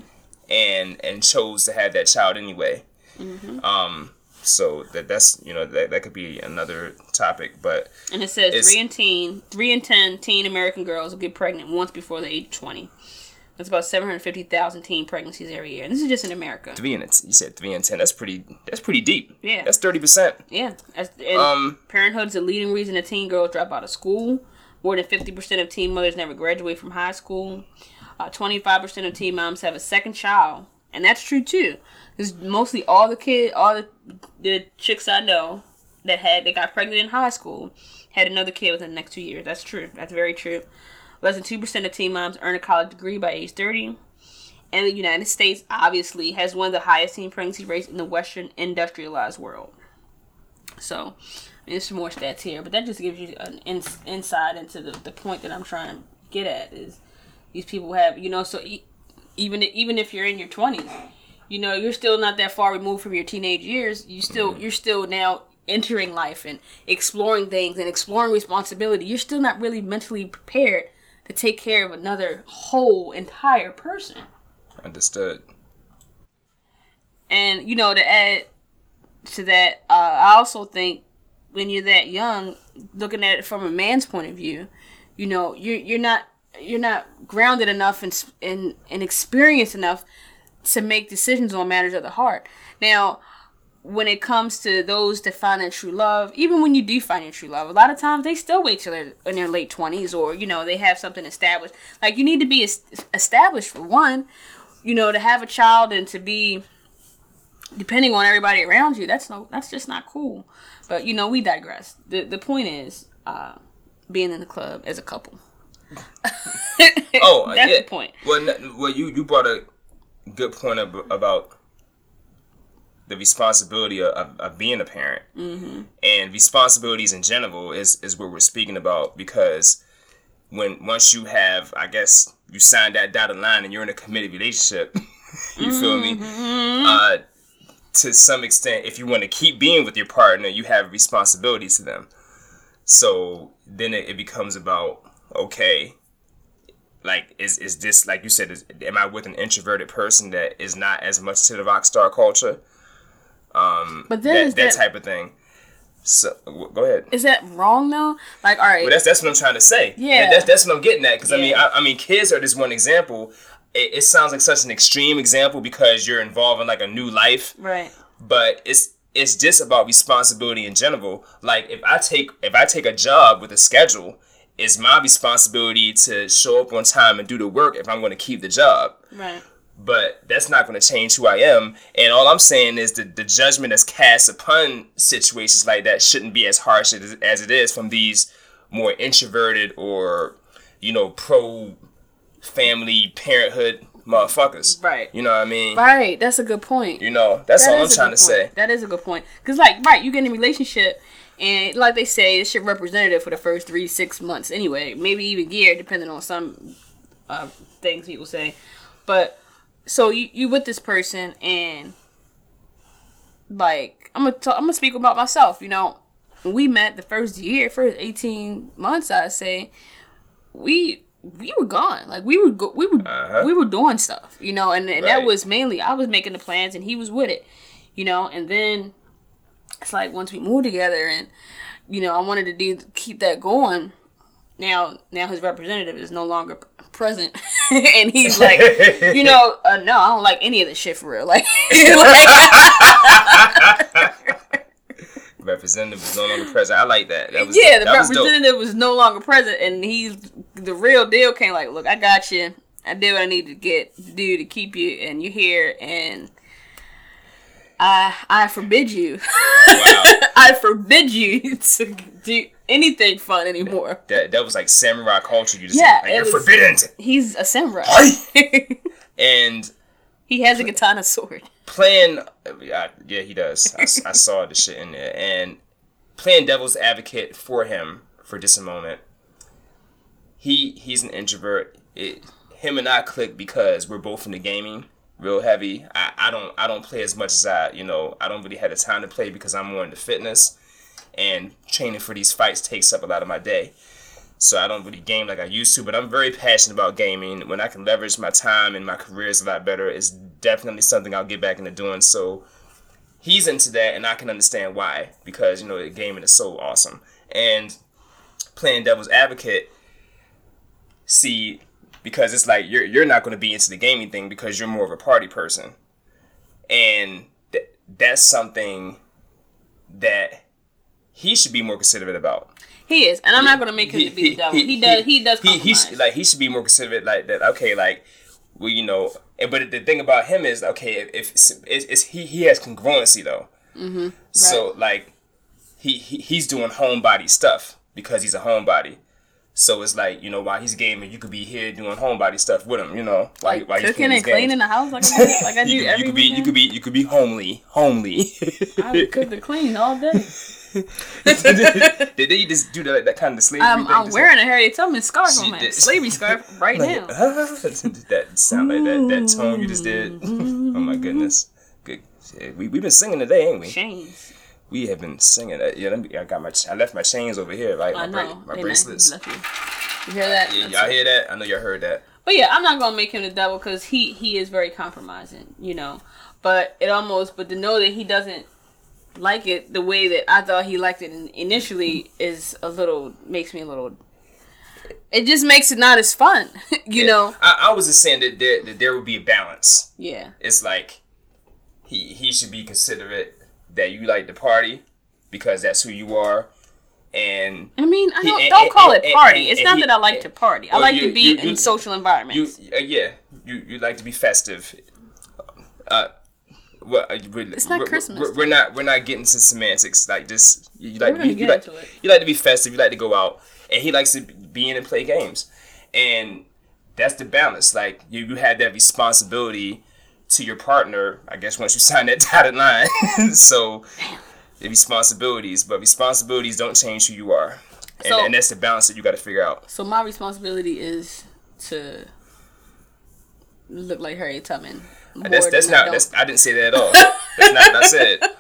and and chose to have that child anyway. Mm-hmm. Um, so that that's you know that that could be another topic, but And it says three in teen, three in ten teen American girls will get pregnant once before the age of twenty. That's about seven hundred fifty thousand teen pregnancies every year, and this is just in America. three and you said three and ten. That's pretty. That's pretty deep. Yeah. that's thirty percent. Yeah, as, and Um, parenthood is the leading reason that teen girls drop out of school. More than fifty percent of teen mothers never graduate from high school. Twenty-five percent of teen moms have a second child, and that's true too. Because mostly all the kid, all the the chicks I know that had that got pregnant in high school had another kid within the next two years. That's true. That's very true. Less than two percent of teen moms earn a college degree by age thirty. And the United States obviously has one of the highest teen pregnancy rates in the Western industrialized world. So, I mean, there's some more stats here, but that just gives you an ins insight into the, the point that I'm trying to get at is these people have, you know, so e- even even if you're in your 20s, you know, you're still not that far removed from your teenage years. You still you're still now entering life and exploring things and exploring responsibility. You're still not really mentally prepared to take care of another whole entire person. Understood. And you know, to add to that, uh, I also think when you're that young, looking at it from a man's point of view, you know, you're you're not you're not grounded enough and and and experienced enough to make decisions on matters of the heart. Now, when it comes to those that find their true love, even when you do find your true love, a lot of times they still wait till they're in their late twenties, or you know they have something established. Like you need to be established for one, you know, to have a child and to be depending on everybody around you. That's no, that's just not cool. But you know, we digress. the The point is, uh, being in the club as a couple. Oh, that's yeah. the point. Well, well, you you brought a good point ab- about the responsibility of, of, being a parent, mm-hmm. and responsibilities in general is is what we're speaking about because when once you have, I guess, you sign that dotted line and you're in a committed relationship, you feel me? Uh, to some extent, if you want to keep being with your partner, you have responsibilities to them. So then it, it becomes about okay, like is is this like you said? Is, am I with an introverted person that is not as much to the rock star culture? Um, but then That that that, type of thing. So go ahead. is that wrong though? Like, all right, But that's that's what I'm trying to say. Yeah. that's that's what I'm getting at. Because I mean, I, I mean, kids are just one example. It, it sounds like such an extreme example because you're involved in like a new life, right? but it's it's just about responsibility in general. Like if I take if I take a job with a schedule, it's my responsibility to show up on time and do the work if I'm going to keep the job. Right. But that's not going to change who I am. And all I'm saying is that the judgment that's cast upon situations like that shouldn't be as harsh as, as it is from these more introverted or, you know, pro family parenthood motherfuckers. Right. You know what I mean? Right. That's a good point. You know, that's That all I'm trying to point. say. That is a good point. Cause like, right, you get in a relationship, and like they say, it's your representative for the first three six months. Anyway, maybe even year, depending on some uh, things people say. But so you you with this person, and like I'm gonna talk, I'm gonna speak about myself. You know, we met the first year, first eighteen months, I say, we we were gone. Like we were go- we were Uh-huh. we were doing stuff. You know, and, and that was mainly I was making the plans, and he was with it. You know, and then it's like once we moved together, and you know, I wanted to do keep that going. Now, now his representative is no longer present, and he's like, you know, uh, no, I don't like any of this shit for real. Like, Representative is no longer present. I like that. That was yeah, the representative was no longer present, and he's the real deal. Came like, look, I got you. I did what I need to get to do to keep you, and you're here, and I I forbid you. Wow. I forbid you to do anything fun anymore. that that was like samurai culture. You just Yeah, like, you're was- forbidden. He's a samurai. And he has a katana sword. playing, yeah, yeah, he does. I saw the shit in there, and playing devil's advocate for him for just a moment. He he's an introvert. It him and I click because we're both into gaming real heavy. I, I don't I don't play as much as I you know I don't really have the time to play because I'm more into fitness, and training for these fights takes up a lot of my day. So I don't really game like I used to, but I'm very passionate about gaming. When I can leverage my time and my career is a lot better, it's definitely something I'll get back into doing. So he's into that, and I can understand why because you know gaming is so awesome. And playing devil's advocate, see, because it's like you're you're not going to be into the gaming thing because you're more of a party person, and th- that's something that he should be more considerate about. He is, and I'm not gonna make him to be the devil. He, does. He, does. He, he should, like he should be more considerate like that. Okay, like well, you know. But the thing about him is okay if, if it's, it's, he he has congruency though. Mm-hmm. So like he, he he's doing homebody stuff because he's a homebody. So it's like you know while he's gaming, you could be here doing homebody stuff with him. You know, like while he's cooking and cleaning the house like I do, like I do You, could- every you could be you could be you could be homely homely. I cook and clean all day. Did they just do that that kind of slavery I'm, thing? I'm Just wearing a Harriet Tubman scarf on my did. slavery scarf right now. that sound like that that tone you just did. oh my goodness. Good. Yeah, we've been singing today, ain't we? Chains. We have been singing. That. Yeah, let me, I got my I left my chains over here, like my I bra- my They bracelets. nice. You. You hear that? Yeah, That's y'all it. hear that? I know y'all heard that. But yeah, I'm not gonna make him the devil because he he is very compromising, you know. But it almost, but to know that he doesn't like it the way that I thought he liked it initially is a little makes me a little. It just makes it not as fun, you know. I, I was just saying that there that there would be a balance. Yeah. It's like he he should be considerate that you like to party because that's who you are, and I mean, I don't, and- don't call and- it party. and- it's and not he- that I like to party. I like you- to be you- in you- social you environments. uh, yeah you you like to be festive. Uh, well, uh, we're, It's not we're, Christmas. We're, we're not we're not getting to semantics like this. You like to be, you like, you like to be festive. You like to go out, and he likes to be in and play games, and that's the balance. Like you, you have that responsibility to your partner. I guess once you sign that dotted line, so the responsibilities, but responsibilities don't change who you are, and, So- and that's the balance that you got to figure out. So my responsibility is to look like Harriet Tubman. That's that's I not. That's I didn't say that at all. That's not what I said.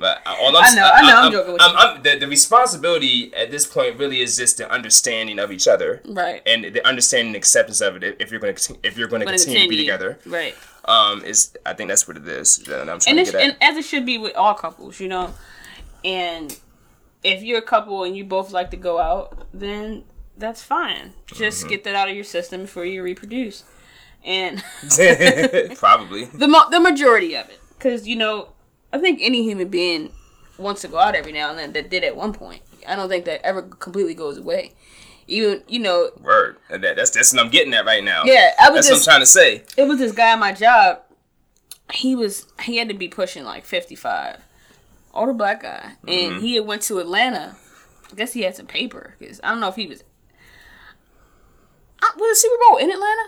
But I- all I'm, I know, I know, I'm joking with I'm, I'm, the, the responsibility at this point really is just the understanding of each other, right. and the understanding and acceptance of it. If- you're going to if you're Gonna continue, to be together, Right. Um, is I think that's what it is. And, to get at. and as it should be with all couples, you know. And if you're a couple and you both like to go out, then that's fine. Just Mm-hmm. get that out of your system before you reproduce. And Probably. the mo- the majority of it, because you know, I think any human being wants to go out every now and then. That did at one point. I don't think that ever completely goes away. Even you know, Word. And that, that's that's what I'm getting at right now. yeah, I was That's what I'm trying to say. it was this guy at my job. He was he had to be pushing like fifty five, older black guy, and Mm-hmm. he had went to Atlanta. I guess he had some paper because I don't know if he was. Uh, was the Super Bowl in Atlanta?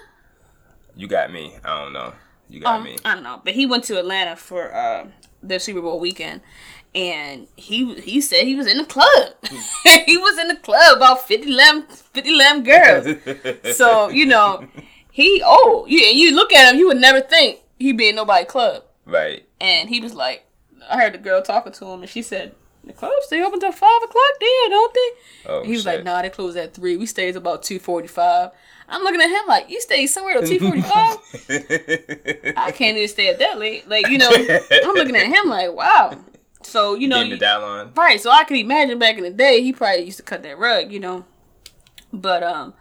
You got me. I don't know. You got Um, me. I don't know, but he went to Atlanta for uh, the Super Bowl weekend, and he he said he was in the club. he was in the club about 50 lamb, 50 lamb girls. so you know, he oh you you look at him, you would never think he'd be in nobody club. Right. And he was like, I heard the girl talking to him, and she said. The clubs stay open till five o'clock there, don't they? Oh, he was shit. like, "Nah, they close at three. We stays about two forty-five. I'm looking at him like, "You stay somewhere till two forty-five? I can't even stay at that late. Like, you know, I'm looking at him like, wow. So, you know, the you- dial on. right. So I can imagine back in the day, he probably used to cut that rug, you know. But um,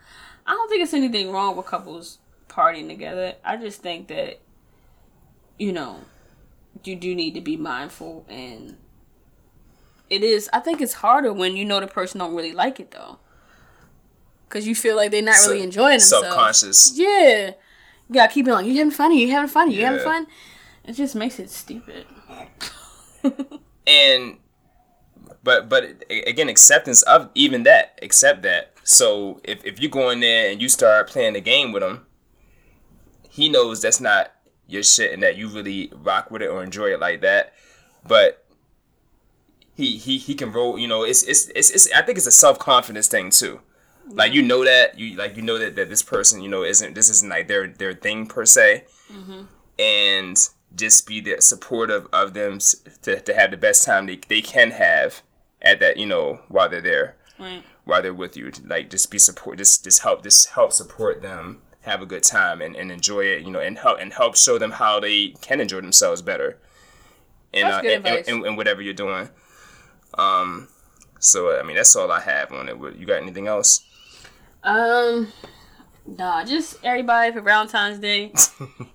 I don't think it's anything wrong with couples partying together. I just think that, you know, you do need to be mindful and it is i think it's harder when you know the person don't really like it though because you feel like they're not really enjoying themselves Subconscious. yeah you gotta keep it on you having fun you having fun you having fun it just makes it stupid and but but again acceptance of even that accept that. So if, if you go in there and you start playing the game with him he knows that's not your shit and that you really rock with it or enjoy it like that. But he he, he can roll you know it's, it's it's it's i think it's a self-confidence thing too. Like you know that you like you know that, that this person you know isn't this isn't like their their thing per se. Mm-hmm. And just be there supportive of them to, to have the best time they, they can have at that you know while they're there. Right. While they're with you like just be support just just help just help support them have a good time and, and enjoy it you know and help and help show them how they can enjoy themselves better. That's uh, good in, advice. in, in whatever you're doing. Um so i mean that's all i have on it. You got anything else? Um nah just everybody for valentine's day.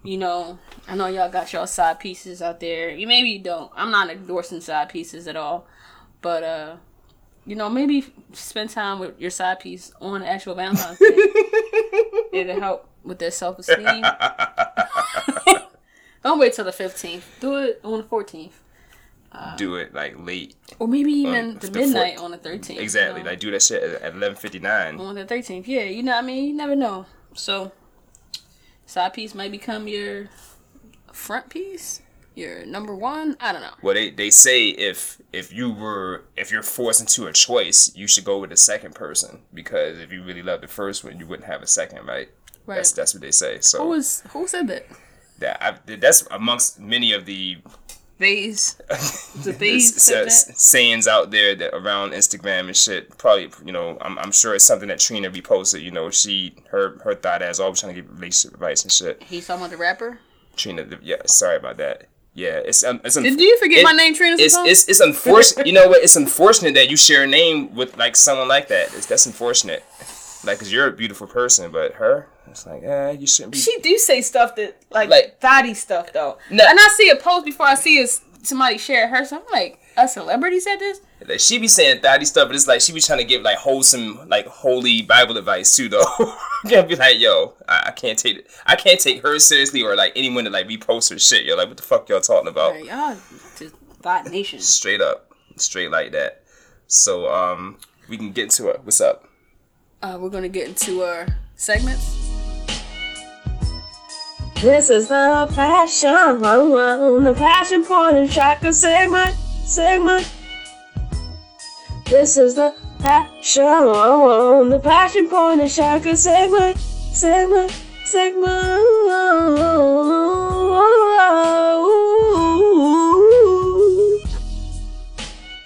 You know i know y'all got y'all side pieces out there. You maybe you don't. I'm not endorsing side pieces at all. But uh you know maybe spend time with your side piece on actual valentine's day. It'll help with their self-esteem. Don't wait till the 15th do it on the 14th do it like late or maybe even the the midnight fourth- on the 13th you exactly know? like do that shit at, at 11:59 on the 13th. Yeah, you know what I mean? You never know. So, side piece might become your front piece, your number one. I don't know. Well, they, they say if if you were if you're forced into a choice, you should go with the second person because if you really love the first one, you wouldn't have a second, right? Right. That's that's what they say. so who was who said that? that I, that's amongst many of the Vase. The Vase s- that. sayings out there that around Instagram and shit. Probably you know I'm, I'm sure it's something that Trina reposted. You know she her her thought as always trying to give relationship advice and shit. He's talking about the rapper. Trina, the- yeah, sorry about that. Yeah, it's um, it's Did you forget it- my name, Trina? It's, it's it's unfortunate. you know what? It's unfortunate that you share a name with like someone like that. It's, that's unfortunate. Like, cause you're a beautiful person, but her, it's like, eh, you shouldn't be. she do say stuff that like, Like- thotty stuff though. No. And I see a post before I see is somebody share her. So I'm like, a celebrity said this. Like, she be saying thotty stuff, but it's like she be trying to give like wholesome, like holy Bible advice too, though. gotta be like, yo, I, I can't take it. I can't take her seriously or like anyone that like repost her shit. Yo, like, what the fuck y'all talking about? Y'all just thought nation. Straight up, straight like that. So, um, we can get into it. What's up? Uh, we're gonna get into our segments. This is the passion, the passion point and shocker segment, segment. This is the passion, the passion point and shocker segment, segment, segment.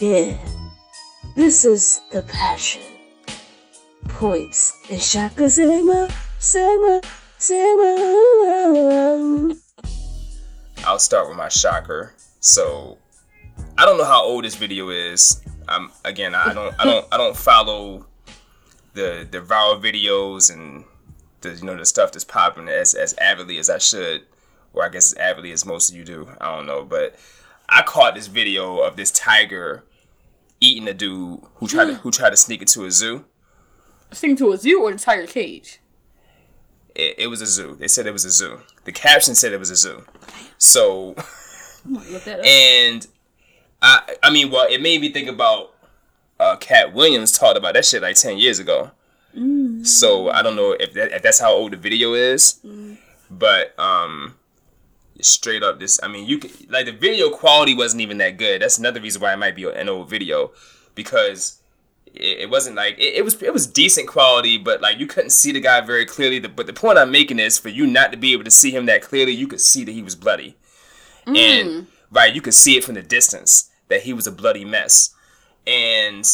Yeah, this is the passion points and shocker segment, segment, segment. I'll start with my shocker. So I don't know how old this video is. I'm again, I don't, I don't, I don't follow the the viral videos and the you know the stuff that's popping as as avidly as I should, or I guess as avidly as most of you do. I don't know, but I caught this video of this tiger eating a dude who tried to mm. who tried to sneak into a zoo. Sing to a zoo or the tiger cage. It, it was a zoo. They said it was a zoo. The caption said it was a zoo. So. Look that up. And I, I mean, well, it made me think about uh, Katt Williams talked about that shit like ten years ago. So I don't know if that, if that's how old the video is, but um, straight up this. I mean, you could like the video quality wasn't even that good. That's another reason why it might be an old video because it, it wasn't like it, it was it was decent quality, but like you couldn't see the guy very clearly. The, but the point I'm making is for you not to be able to see him that clearly, you could see that he was bloody, and right, you could see it from the distance that he was a bloody mess, and.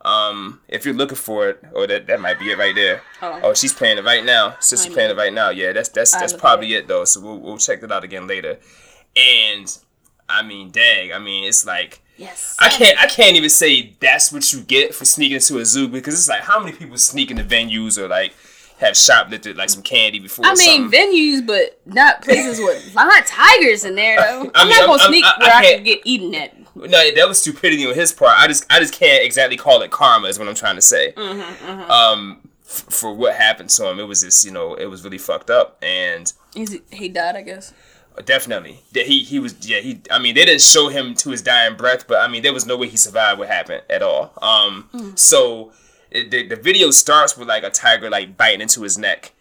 Um, if you're looking for it, or that that might be it right there. Oh. Oh, she's playing it right now. Sister's I'm playing it right now. Yeah, that's that's that's probably at it though. So we'll we'll check that out again later. And I mean, dang, I mean, it's like Yes. I can't I can't even say that's what you get for sneaking into a zoo because it's like how many people sneak into venues or like have shoplifted like some candy before. I mean venues, but not places with not tigers in there though. I I'm mean, not gonna I'm- sneak I'm- I- where I I, can't- get eaten at. no, that was stupidity on his part. I just I just can't exactly call it karma is what I'm trying to say. Mm-hmm, Um, f- for what happened to him, it was just you know it was really fucked up and. Is it, he died, I guess. Definitely. He he was yeah he I mean they didn't show him to his dying breath, but I mean there was no way he survived what happened at all. Um, so it, the the video starts with like a tiger like biting into his neck,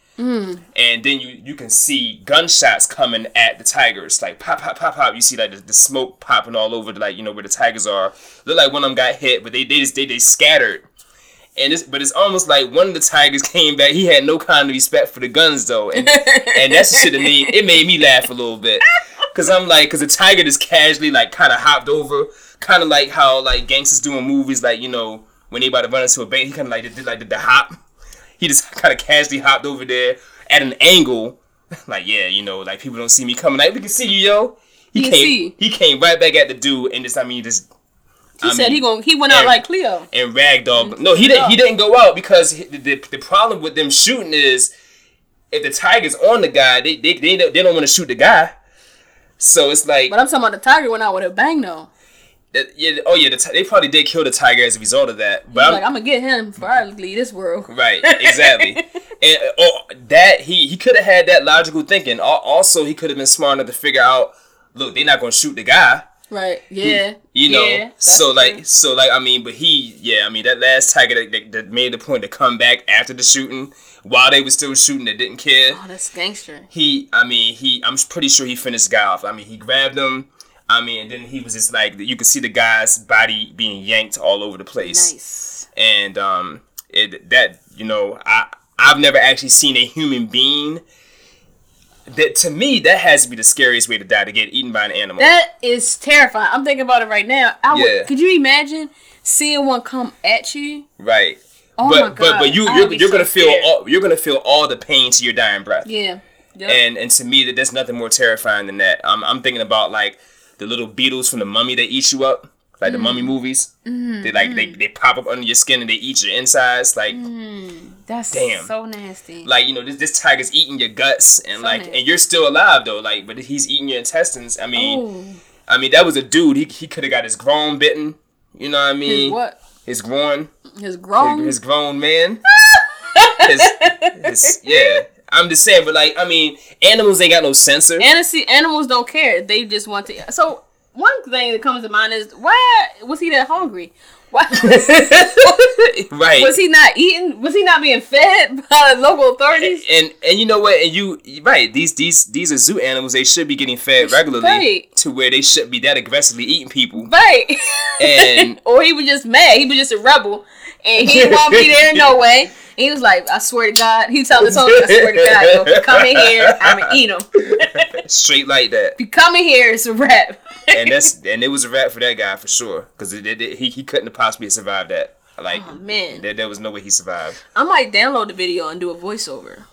and then you you can see gunshots coming at the tigers like pop pop pop pop. You see like the, the smoke popping all over the, like you know where the tigers are. Look like one of them got hit, but they they just they they scattered. And it's, but it's almost like one of the tigers came back. He had no kind of respect for the guns though, and and that's the shit that made it made me laugh a little bit. Cause I'm like, cause the tiger just casually like kind of hopped over, kind of like how like gangsters do in movies, like you know when they about to run into a bank, he kind of like did like did the hop. He just kind of casually hopped over there at an angle, like yeah, you know, like people don't see me coming. Like we can see you, yo. He, He came, see. he came right back at the dude, and just I mean just He I said mean, he going he went out like Cleo. and ragdoll. No, he didn't. He didn't go out because the, the, the problem with them shooting is if the tiger's on the guy, they they they, don't- they don't want to shoot the guy. So it's like, But I'm talking about the tiger went out with a bang though. that- yeah, oh yeah, the, ti- they probably did kill the tiger as a result of that. But I'm, like, I'm gonna get him before I leave this world. right, exactly. and uh, oh, that he he could have had that logical thinking. Also, he could have been smart enough to figure out, look, they're not gonna shoot the guy. Right. Yeah. You know, Yeah, so like, true. so like, I mean, but he, yeah, I mean, that last tiger that, that, that made the point to come back after the shooting, while they were still shooting, that didn't care. Oh, that's gangster. He, I mean, he, I'm pretty sure he finished guy off. I mean, he grabbed him. I mean, and then he was just like, you could see the guy's body being yanked all over the place, Nice. and um, it that you know, I I've never actually seen a human being. That to me, that has to be the scariest way to die to get eaten by an animal. That is terrifying. I'm thinking about it right now. I would, Yeah. Could you imagine seeing one come at you? Right. Oh but my God. but you you're, you're gonna feel scared. all you're gonna feel all the pain to your dying breath. Yeah. Yep. And and to me that there's nothing more terrifying than that. I'm I'm thinking about like the little beetles from the mummy that eat you up. Like the Mm. mummy movies. Mm-hmm. They like they, mm. they pop up under your skin and they eat your insides. Like mm. That's Damn. so nasty. like you know this this tiger's eating your guts and like nasty. and you're still alive though. Like but he's eating your intestines. I mean oh, I mean that was a dude. He he could have got his groin bitten. You know what I mean? his what? His groin. His grown. his grown man. his, his, yeah, I'm just saying, but like, I mean, animals ain't got no censor, and see, animals don't care. They just want to. So one thing that comes to mind is why was he that hungry? Why right? was he not eating? Was he not being fed by the local authorities? and and you know what? And you right? These these these are zoo animals. They should be getting fed regularly Right. to where they shouldn't be that aggressively eating people. Right. And or he was just mad. He was just a rebel, and he won't be there no way. And he was like, "I swear to God," he telling his homie, "I swear to God, yo, if you come in here, I'ma eat him. straight like that. If you come in here, it's a wrap." And that's and it was a wrap for that guy for sure, because he he couldn't have possibly survived that. Like Oh, man. there, there was no way he survived. I might download the video and do a voiceover.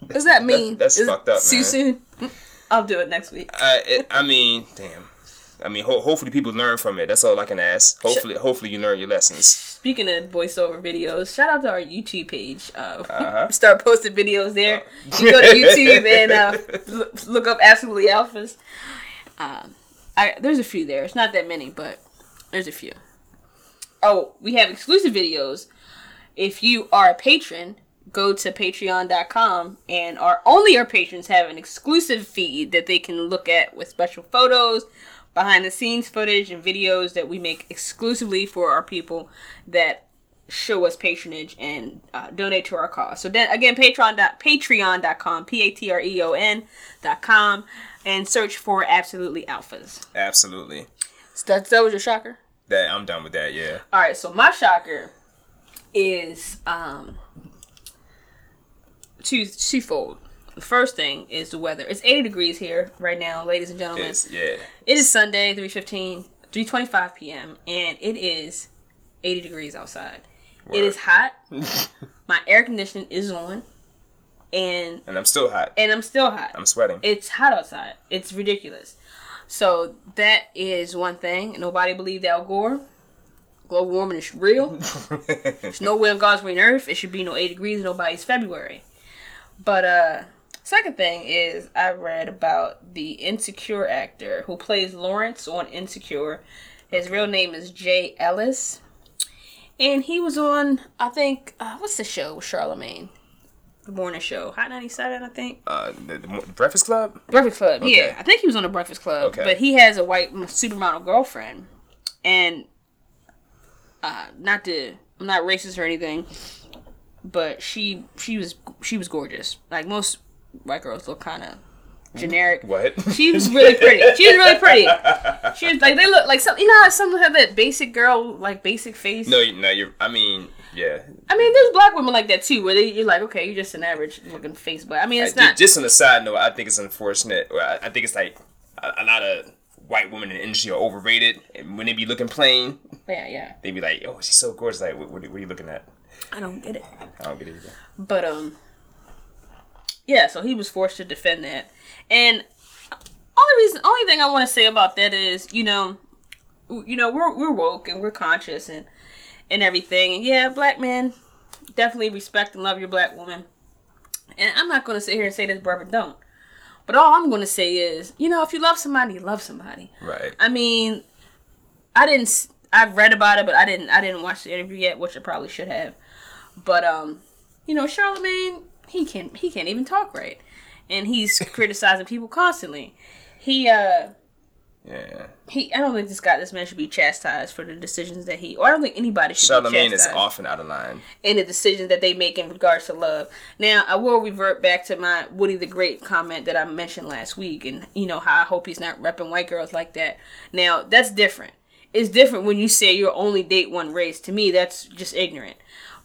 what does that mean? That's Is fucked up, Too soon. I'll do it next week. Uh, it, I mean, damn. I mean, ho- hopefully people learn from it. That's all I can ask. Hopefully, hopefully you learn your lessons. Speaking of voiceover videos, shout out to our YouTube page. Uh, Uh-huh. Start posting videos there. You go to YouTube and uh, look, look up Absolutely Alphas. Um, I, there's a few there. It's not that many, but there's a few. Oh, we have exclusive videos. If you are a patron, go to patreon.com and our only our patrons have an exclusive feed that they can look at with special photos, behind the scenes footage and videos that we make exclusively for our people that show us patronage and uh, donate to our cause. So then again, Patreon dot Patreon.com, P A T R E O N dot com, and search for Absolutely Alphas. Absolutely. So that, that was your shocker. That I'm done with that. Yeah. All right, so my shocker is um two twofold. The first thing is the weather. It's 80 degrees here right now, ladies and gentlemen. It's, yeah. It is Sunday, 3:15, 3:25 p.m. and it is 80 degrees outside. It is hot. My air conditioning is on and And I'm still hot. and I'm still hot. I'm sweating. It's hot outside. It's ridiculous. So that is one thing. Nobody believed Al Gore. Global warming is real. There's way on God's green earth. It should be no 8 degrees. Nobody's February. But uh, second thing is I read about the Insecure actor who plays Lawrence on Insecure. His real name is Jay Ellis, and he was on I think uh, what's the show with Charlemagne, the morning show, Hot 97, I think. uh, the, the Breakfast Club. Breakfast Club. Okay. Yeah, I think he was on the Breakfast Club. Okay. But he has a white supermodel girlfriend, and uh, not to, I'm not racist or anything, but she she was she was gorgeous. Like most white girls look kind of generic. What? She was really pretty. She was really pretty. She was like they look like some. You know some have that basic girl like basic face. no, no, you're. I mean, yeah. I mean there's black women like that too, where they you're like okay you're just an average looking face, but I mean it's Ju- not. Just on a side note, I think it's unfortunate. I, I think it's like a, a lot of white women in the industry are overrated, and when they be looking plain, yeah, yeah. they be like, "Oh, she's so gorgeous." Like, what, what, are- what are you looking at? I don't get it. I don't get it either. But um, yeah. So he was forced to defend that, and only reason, only thing I want to say about that is, you know, you know, we're we're woke and we're conscious and and everything, and yeah, black men definitely respect and love your black woman, and I'm not going to sit here and say this brother don't. But all I'm going to say is, you know, if you love somebody, you love somebody. Right. I mean, I didn't. I've read about it, but I didn't. I didn't watch the interview yet, which I probably should have. But um, you know, Charlemagne, he can't he can't even talk right, and he's criticizing people constantly. He uh Yeah. he. I don't think this guy, this man, should be chastised for the decisions that he. Or I don't think anybody should Charlemagne is often out of line. in the decisions that they make in regards to love. Now, I will revert back to my Woody the Great comment that I mentioned last week, and you know how I hope he's not repping white girls like that. Now, that's different. It's different when you say you only date one race. To me, that's just ignorant.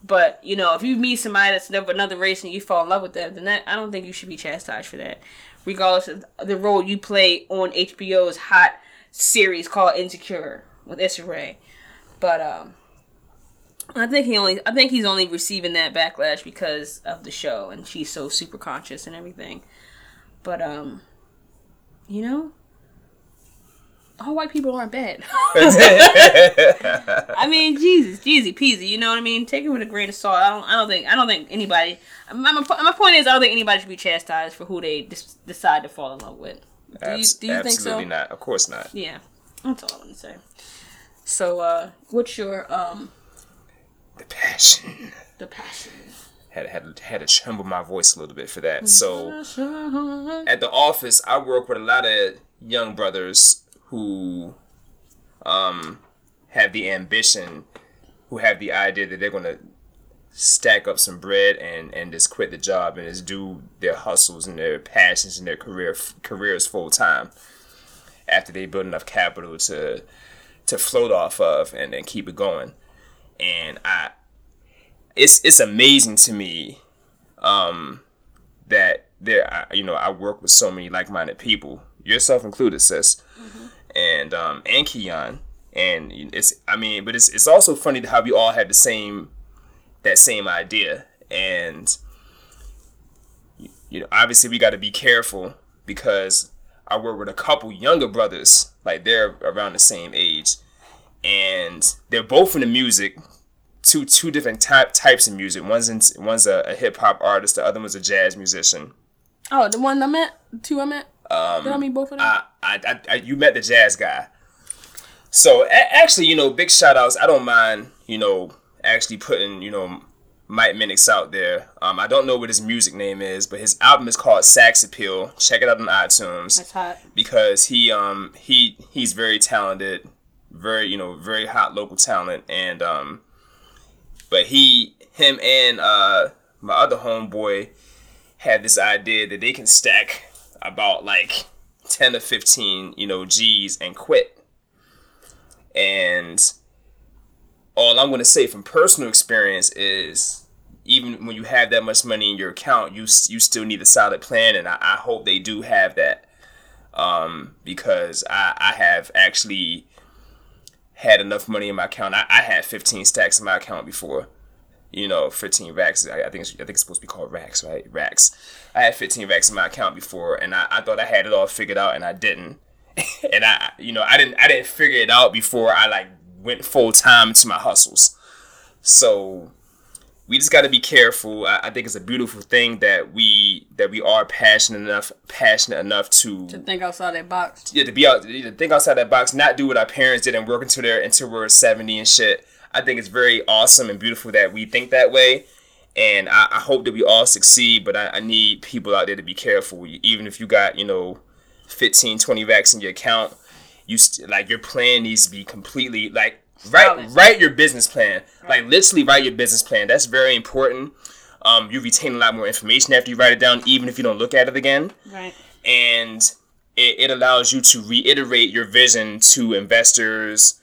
But you know, if you meet somebody that's of another race and you fall in love with them, then that I don't think you should be chastised for that, regardless of the role you play on HBO's hot series called Insecure with Issa Rae. But um, I think he only I think he's only receiving that backlash because of the show and she's so super conscious and everything. But um you know all white people aren't bad. I mean, Jesus, Jeezy Peasy, you know what I mean? Take it with a grain of salt. I don't I don't think I don't think anybody my, my, my point is I don't think anybody should be chastised for who they dis- decide to fall in love with. Do you, do you think so? absolutely not. Of course not. Yeah. That's all I want to say. So uh what's your um The passion. the passion? Had had had to tremble my voice a little bit for that. So at the office, I work with a lot of young brothers who um have the ambition, who have the idea that they're gonna stack up some bread and and just quit the job and just do their hustles and their passions and their career careers full time after they build enough capital to to float off of and, and keep it going. And I it's it's amazing to me um that there I, you know I work with so many like-minded people yourself included sis and um and Keon. And it's I mean but it's it's also funny to how we all had the same that same idea. And you know obviously we got to be careful because I work with a couple younger brothers like they're around the same age. And they're both in the music two two different type types of music. One's in, one's a, a hip hop artist the other one's a jazz musician. Oh, the one I met, two I met. Um, Did I meet both of them? I, I, I, I you met the jazz guy. So a- actually, you know, big shout outs. I don't mind, you know, actually putting, you know, Mike Minix out there. Um, I don't know what his music name is, but his album is called Sax Appeal. Check it out on iTunes That's hot. because he um he he's very talented, very you know very hot local talent, and um But he, him, and uh, my other homeboy had this idea that they can stack about like ten to fifteen, you know, G's and quit. And all I'm gonna say from personal experience is, even when you have that much money in your account, you you still need a solid plan, and I, I hope they do have that. Um, because I, I have actually had enough money in my account. I, I had 15 stacks in my account before. You know, 15 racks. I, I think it's, I think it's supposed to be called racks, right? Racks. I had 15 racks in my account before, and I, I thought I had it all figured out, and I didn't. and I, you know, I didn't I didn't figure it out before I like went full time to my hustles. So we just got to be careful. I, I think it's a beautiful thing that we that we are passionate enough passionate enough to To think outside that box. yeah, to be out, to think outside that box, not do what our parents did and work until they're until we're seventy and shit. I think it's very awesome and beautiful that we think that way, and I, I hope that we all succeed. But I, I need people out there to be careful. Even if you got you know, 15, 20 racks in your account, you st- like your plan needs to be completely like write write your business plan. Like literally write your business plan. That's very important. Um, you retain a lot more information after you write it down, even if you don't look at it again Right. and it, it allows you to reiterate your vision to investors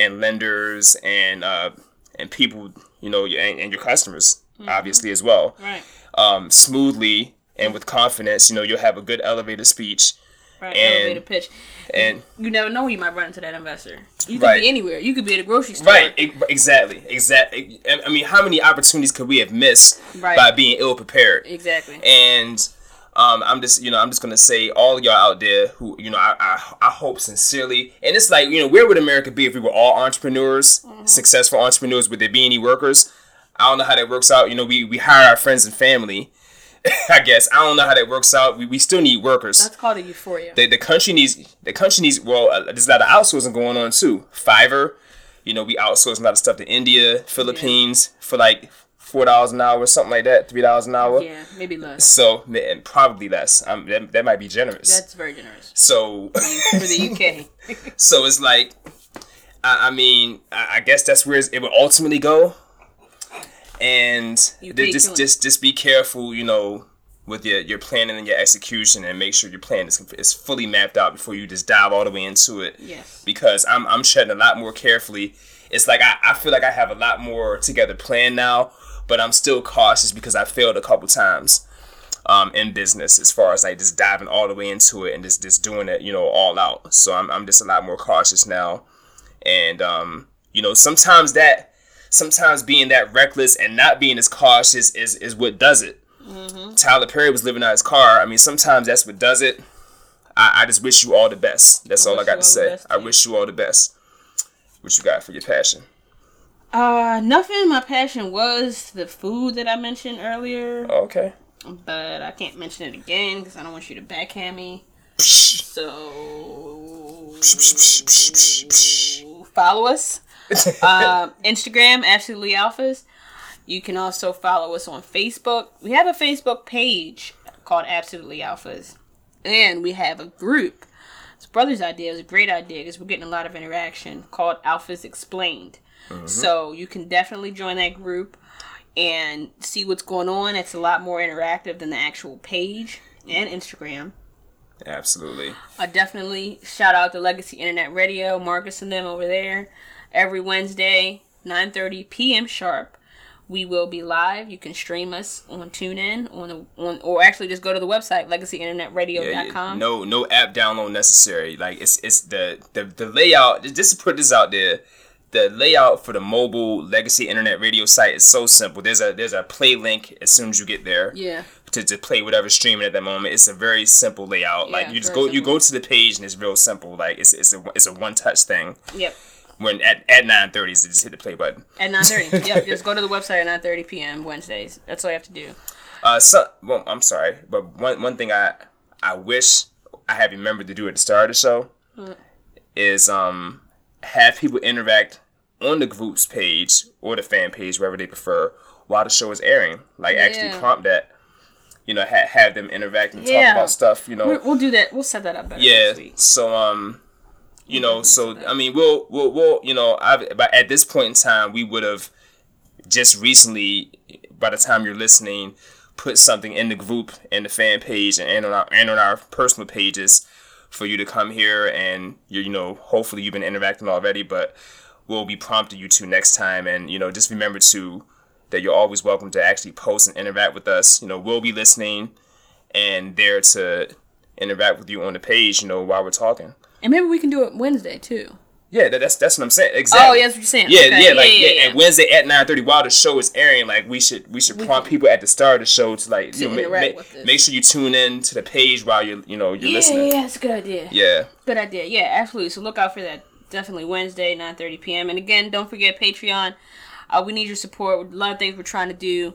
and lenders and uh, and people you know and, and your customers obviously as well Right. um, smoothly and with confidence you know you'll have a good elevator speech Right. And- Elevator pitch. and You never know when you might run into that investor. You could Right. be anywhere. You could be at a grocery store. right exactly exactly i mean how many opportunities could we have missed Right. by being ill prepared Exactly. and um, I'm just you know I'm just gonna say all y'all out there who you know I, I I hope sincerely. And it's like you know where would America be if we were all entrepreneurs successful entrepreneurs? Would there be any workers? I don't know how that works out. You know we, we hire our friends and family I guess. I don't know how that works out. We, we still need workers. That's called a euphoria. the, the country needs the country needs well uh, there's a lot of outsourcing going on too. Fiverr you know we outsource a lot of stuff to India Philippines for like four dollars an hour something like that three dollars an hour yeah, maybe less. so and probably less. Um, that, that might be generous. That's very generous so for the UK. so it's like, I, I mean, I, I guess that's where it would ultimately go. And th- just just just be careful, you know, with your your planning and your execution, and make sure your plan is is fully mapped out before you just dive all the way into it. Yes. Because I'm I'm treading a lot more carefully. It's like I, I feel like I have a lot more together planned now, but I'm still cautious because I failed a couple times um, in business as far as like just diving all the way into it and just, just doing it, you know, all out. So I'm, I'm just a lot more cautious now. And, um, you know, sometimes that, sometimes being that reckless and not being as cautious is, is what does it. Tyler Perry was living out his car. I mean, sometimes that's what does it. I, I just wish you all the best. That's all I got to say. best, I wish you all the best. What you got for your passion? Uh, nothing. My passion was the food that I mentioned earlier, Okay. but I can't mention it again because I don't want you to backhand me. So follow us. um, Instagram, Absolutely Alphas. You can also follow us on Facebook. We have a Facebook page called Absolutely Alphas, and we have a group. It's brother's idea. It's a great idea because we're getting a lot of interaction called Alphas Explained. Mm-hmm. So you can definitely join that group and see what's going on. It's a lot more interactive than the actual page and Instagram. Absolutely. I definitely shout out to Legacy Internet Radio, Marcus and them over there. Every Wednesday, 9:30 p.m. sharp, we will be live. You can stream us on TuneIn on the on, or actually just go to the website legacyinternetradio.com. No, no app download necessary. Like it's it's the the, the layout. Just to put this out there, the layout for the mobile legacy internet radio site is so simple. There's a there's a play link as soon as you get there. Yeah. To, to play whatever streaming at that moment. It's a very simple layout. Yeah, like you just go you go to the page and it's real simple. Like it's it's a it's a one touch thing. Yep. When at at nine thirty, just hit the play button. At 9:30. yep. Just go to the website at 9:30 p.m. Wednesdays. That's all you have to do. Uh, so well, I'm sorry, but one one thing I I wish I had remembered to do at the start of the show is um have people interact on the group's page or the fan page, wherever they prefer, while the show is airing. Like actually prompt that, you know, ha- have them interact and Yeah. talk about stuff. You know, We're, we'll do that. We'll set that up better yeah. So um, you know, so I mean, we'll we'll we'll you know, I've, but at this point in time, we would have just recently, by the time you're listening, put something in the group and the fan page and on our and on our personal pages for you to come here and you you know hopefully you've been interacting already, but we'll be prompting you to next time and you know just remember to that you're always welcome to actually post and interact with us. You know we'll be listening and there to interact with you on the page. You know while we're talking. And maybe we can do it Wednesday too. Yeah, that, that's that's what I'm saying. Exactly. Oh, yeah, that's what you're saying. Yeah, Okay. yeah, like Yeah, yeah, yeah. And Wednesday at nine thirty, while the show is airing, like we should we should prompt people at the start of the show to like you know, ma- ma- make sure you tune in to the page while you're you know you're Yeah, listening. yeah, that's a good idea. Yeah. Good idea. Yeah, absolutely. So look out for that. Definitely Wednesday, 9.30 p.m. And again, don't forget Patreon. Uh, we need your support. A lot of things we're trying to do.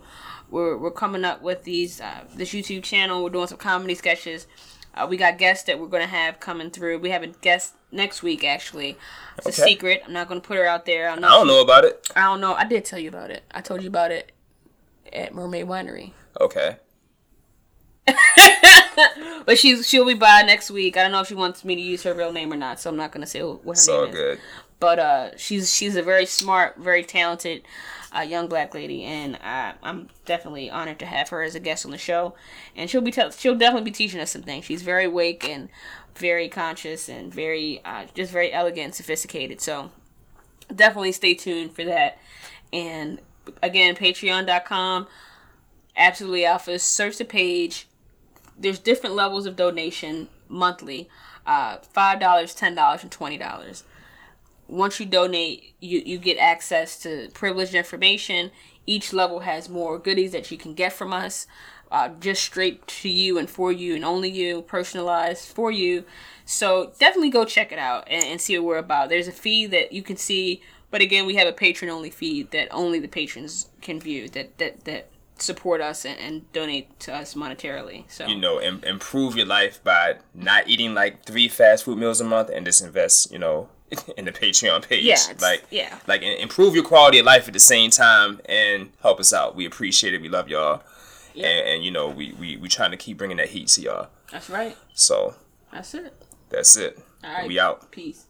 We're, we're coming up with these uh, this YouTube channel. We're doing some comedy sketches. Uh, we got guests that we're going to have coming through. We have a guest next week, actually. It's a secret. I'm not going to put her out there. I, I don't know about it. I don't know. I did tell you about it. I told you about it at Mermaid Winery. Okay. But she's she'll be by next week. I don't know if she wants me to use her real name or not, so I'm not gonna say what her It's name all is. good. But uh, she's she's a very smart, very talented uh, young black lady, and uh, I'm definitely honored to have her as a guest on the show. And she'll be tell she'll definitely be teaching us some things. She's very awake and very conscious and very uh, just very elegant and sophisticated. So definitely stay tuned for that. And again, Patreon.com, Absolutely Alpha. Search the page. There's different levels of donation monthly. Uh, five dollars, ten dollars, and twenty dollars once you donate, you, you get access to privileged information. Each level has more goodies that you can get from us, uh, just straight to you and for you and only you, personalized for you. So definitely go check it out and, and see what we're about. There's a fee that you can see, but again, we have a patron only feed that only the patrons can view that that that support us and, and donate to us monetarily. So You know, Im- improve your life by not eating like three fast food meals a month and just invest, you know, in the Patreon page. Yeah, like yeah. like improve your quality of life at the same time and help us out. We appreciate it. We love y'all. Yeah. And, and you know, we we we trying to keep bringing that heat to y'all. that's right. So That's it. that's it. All right. We out. Peace.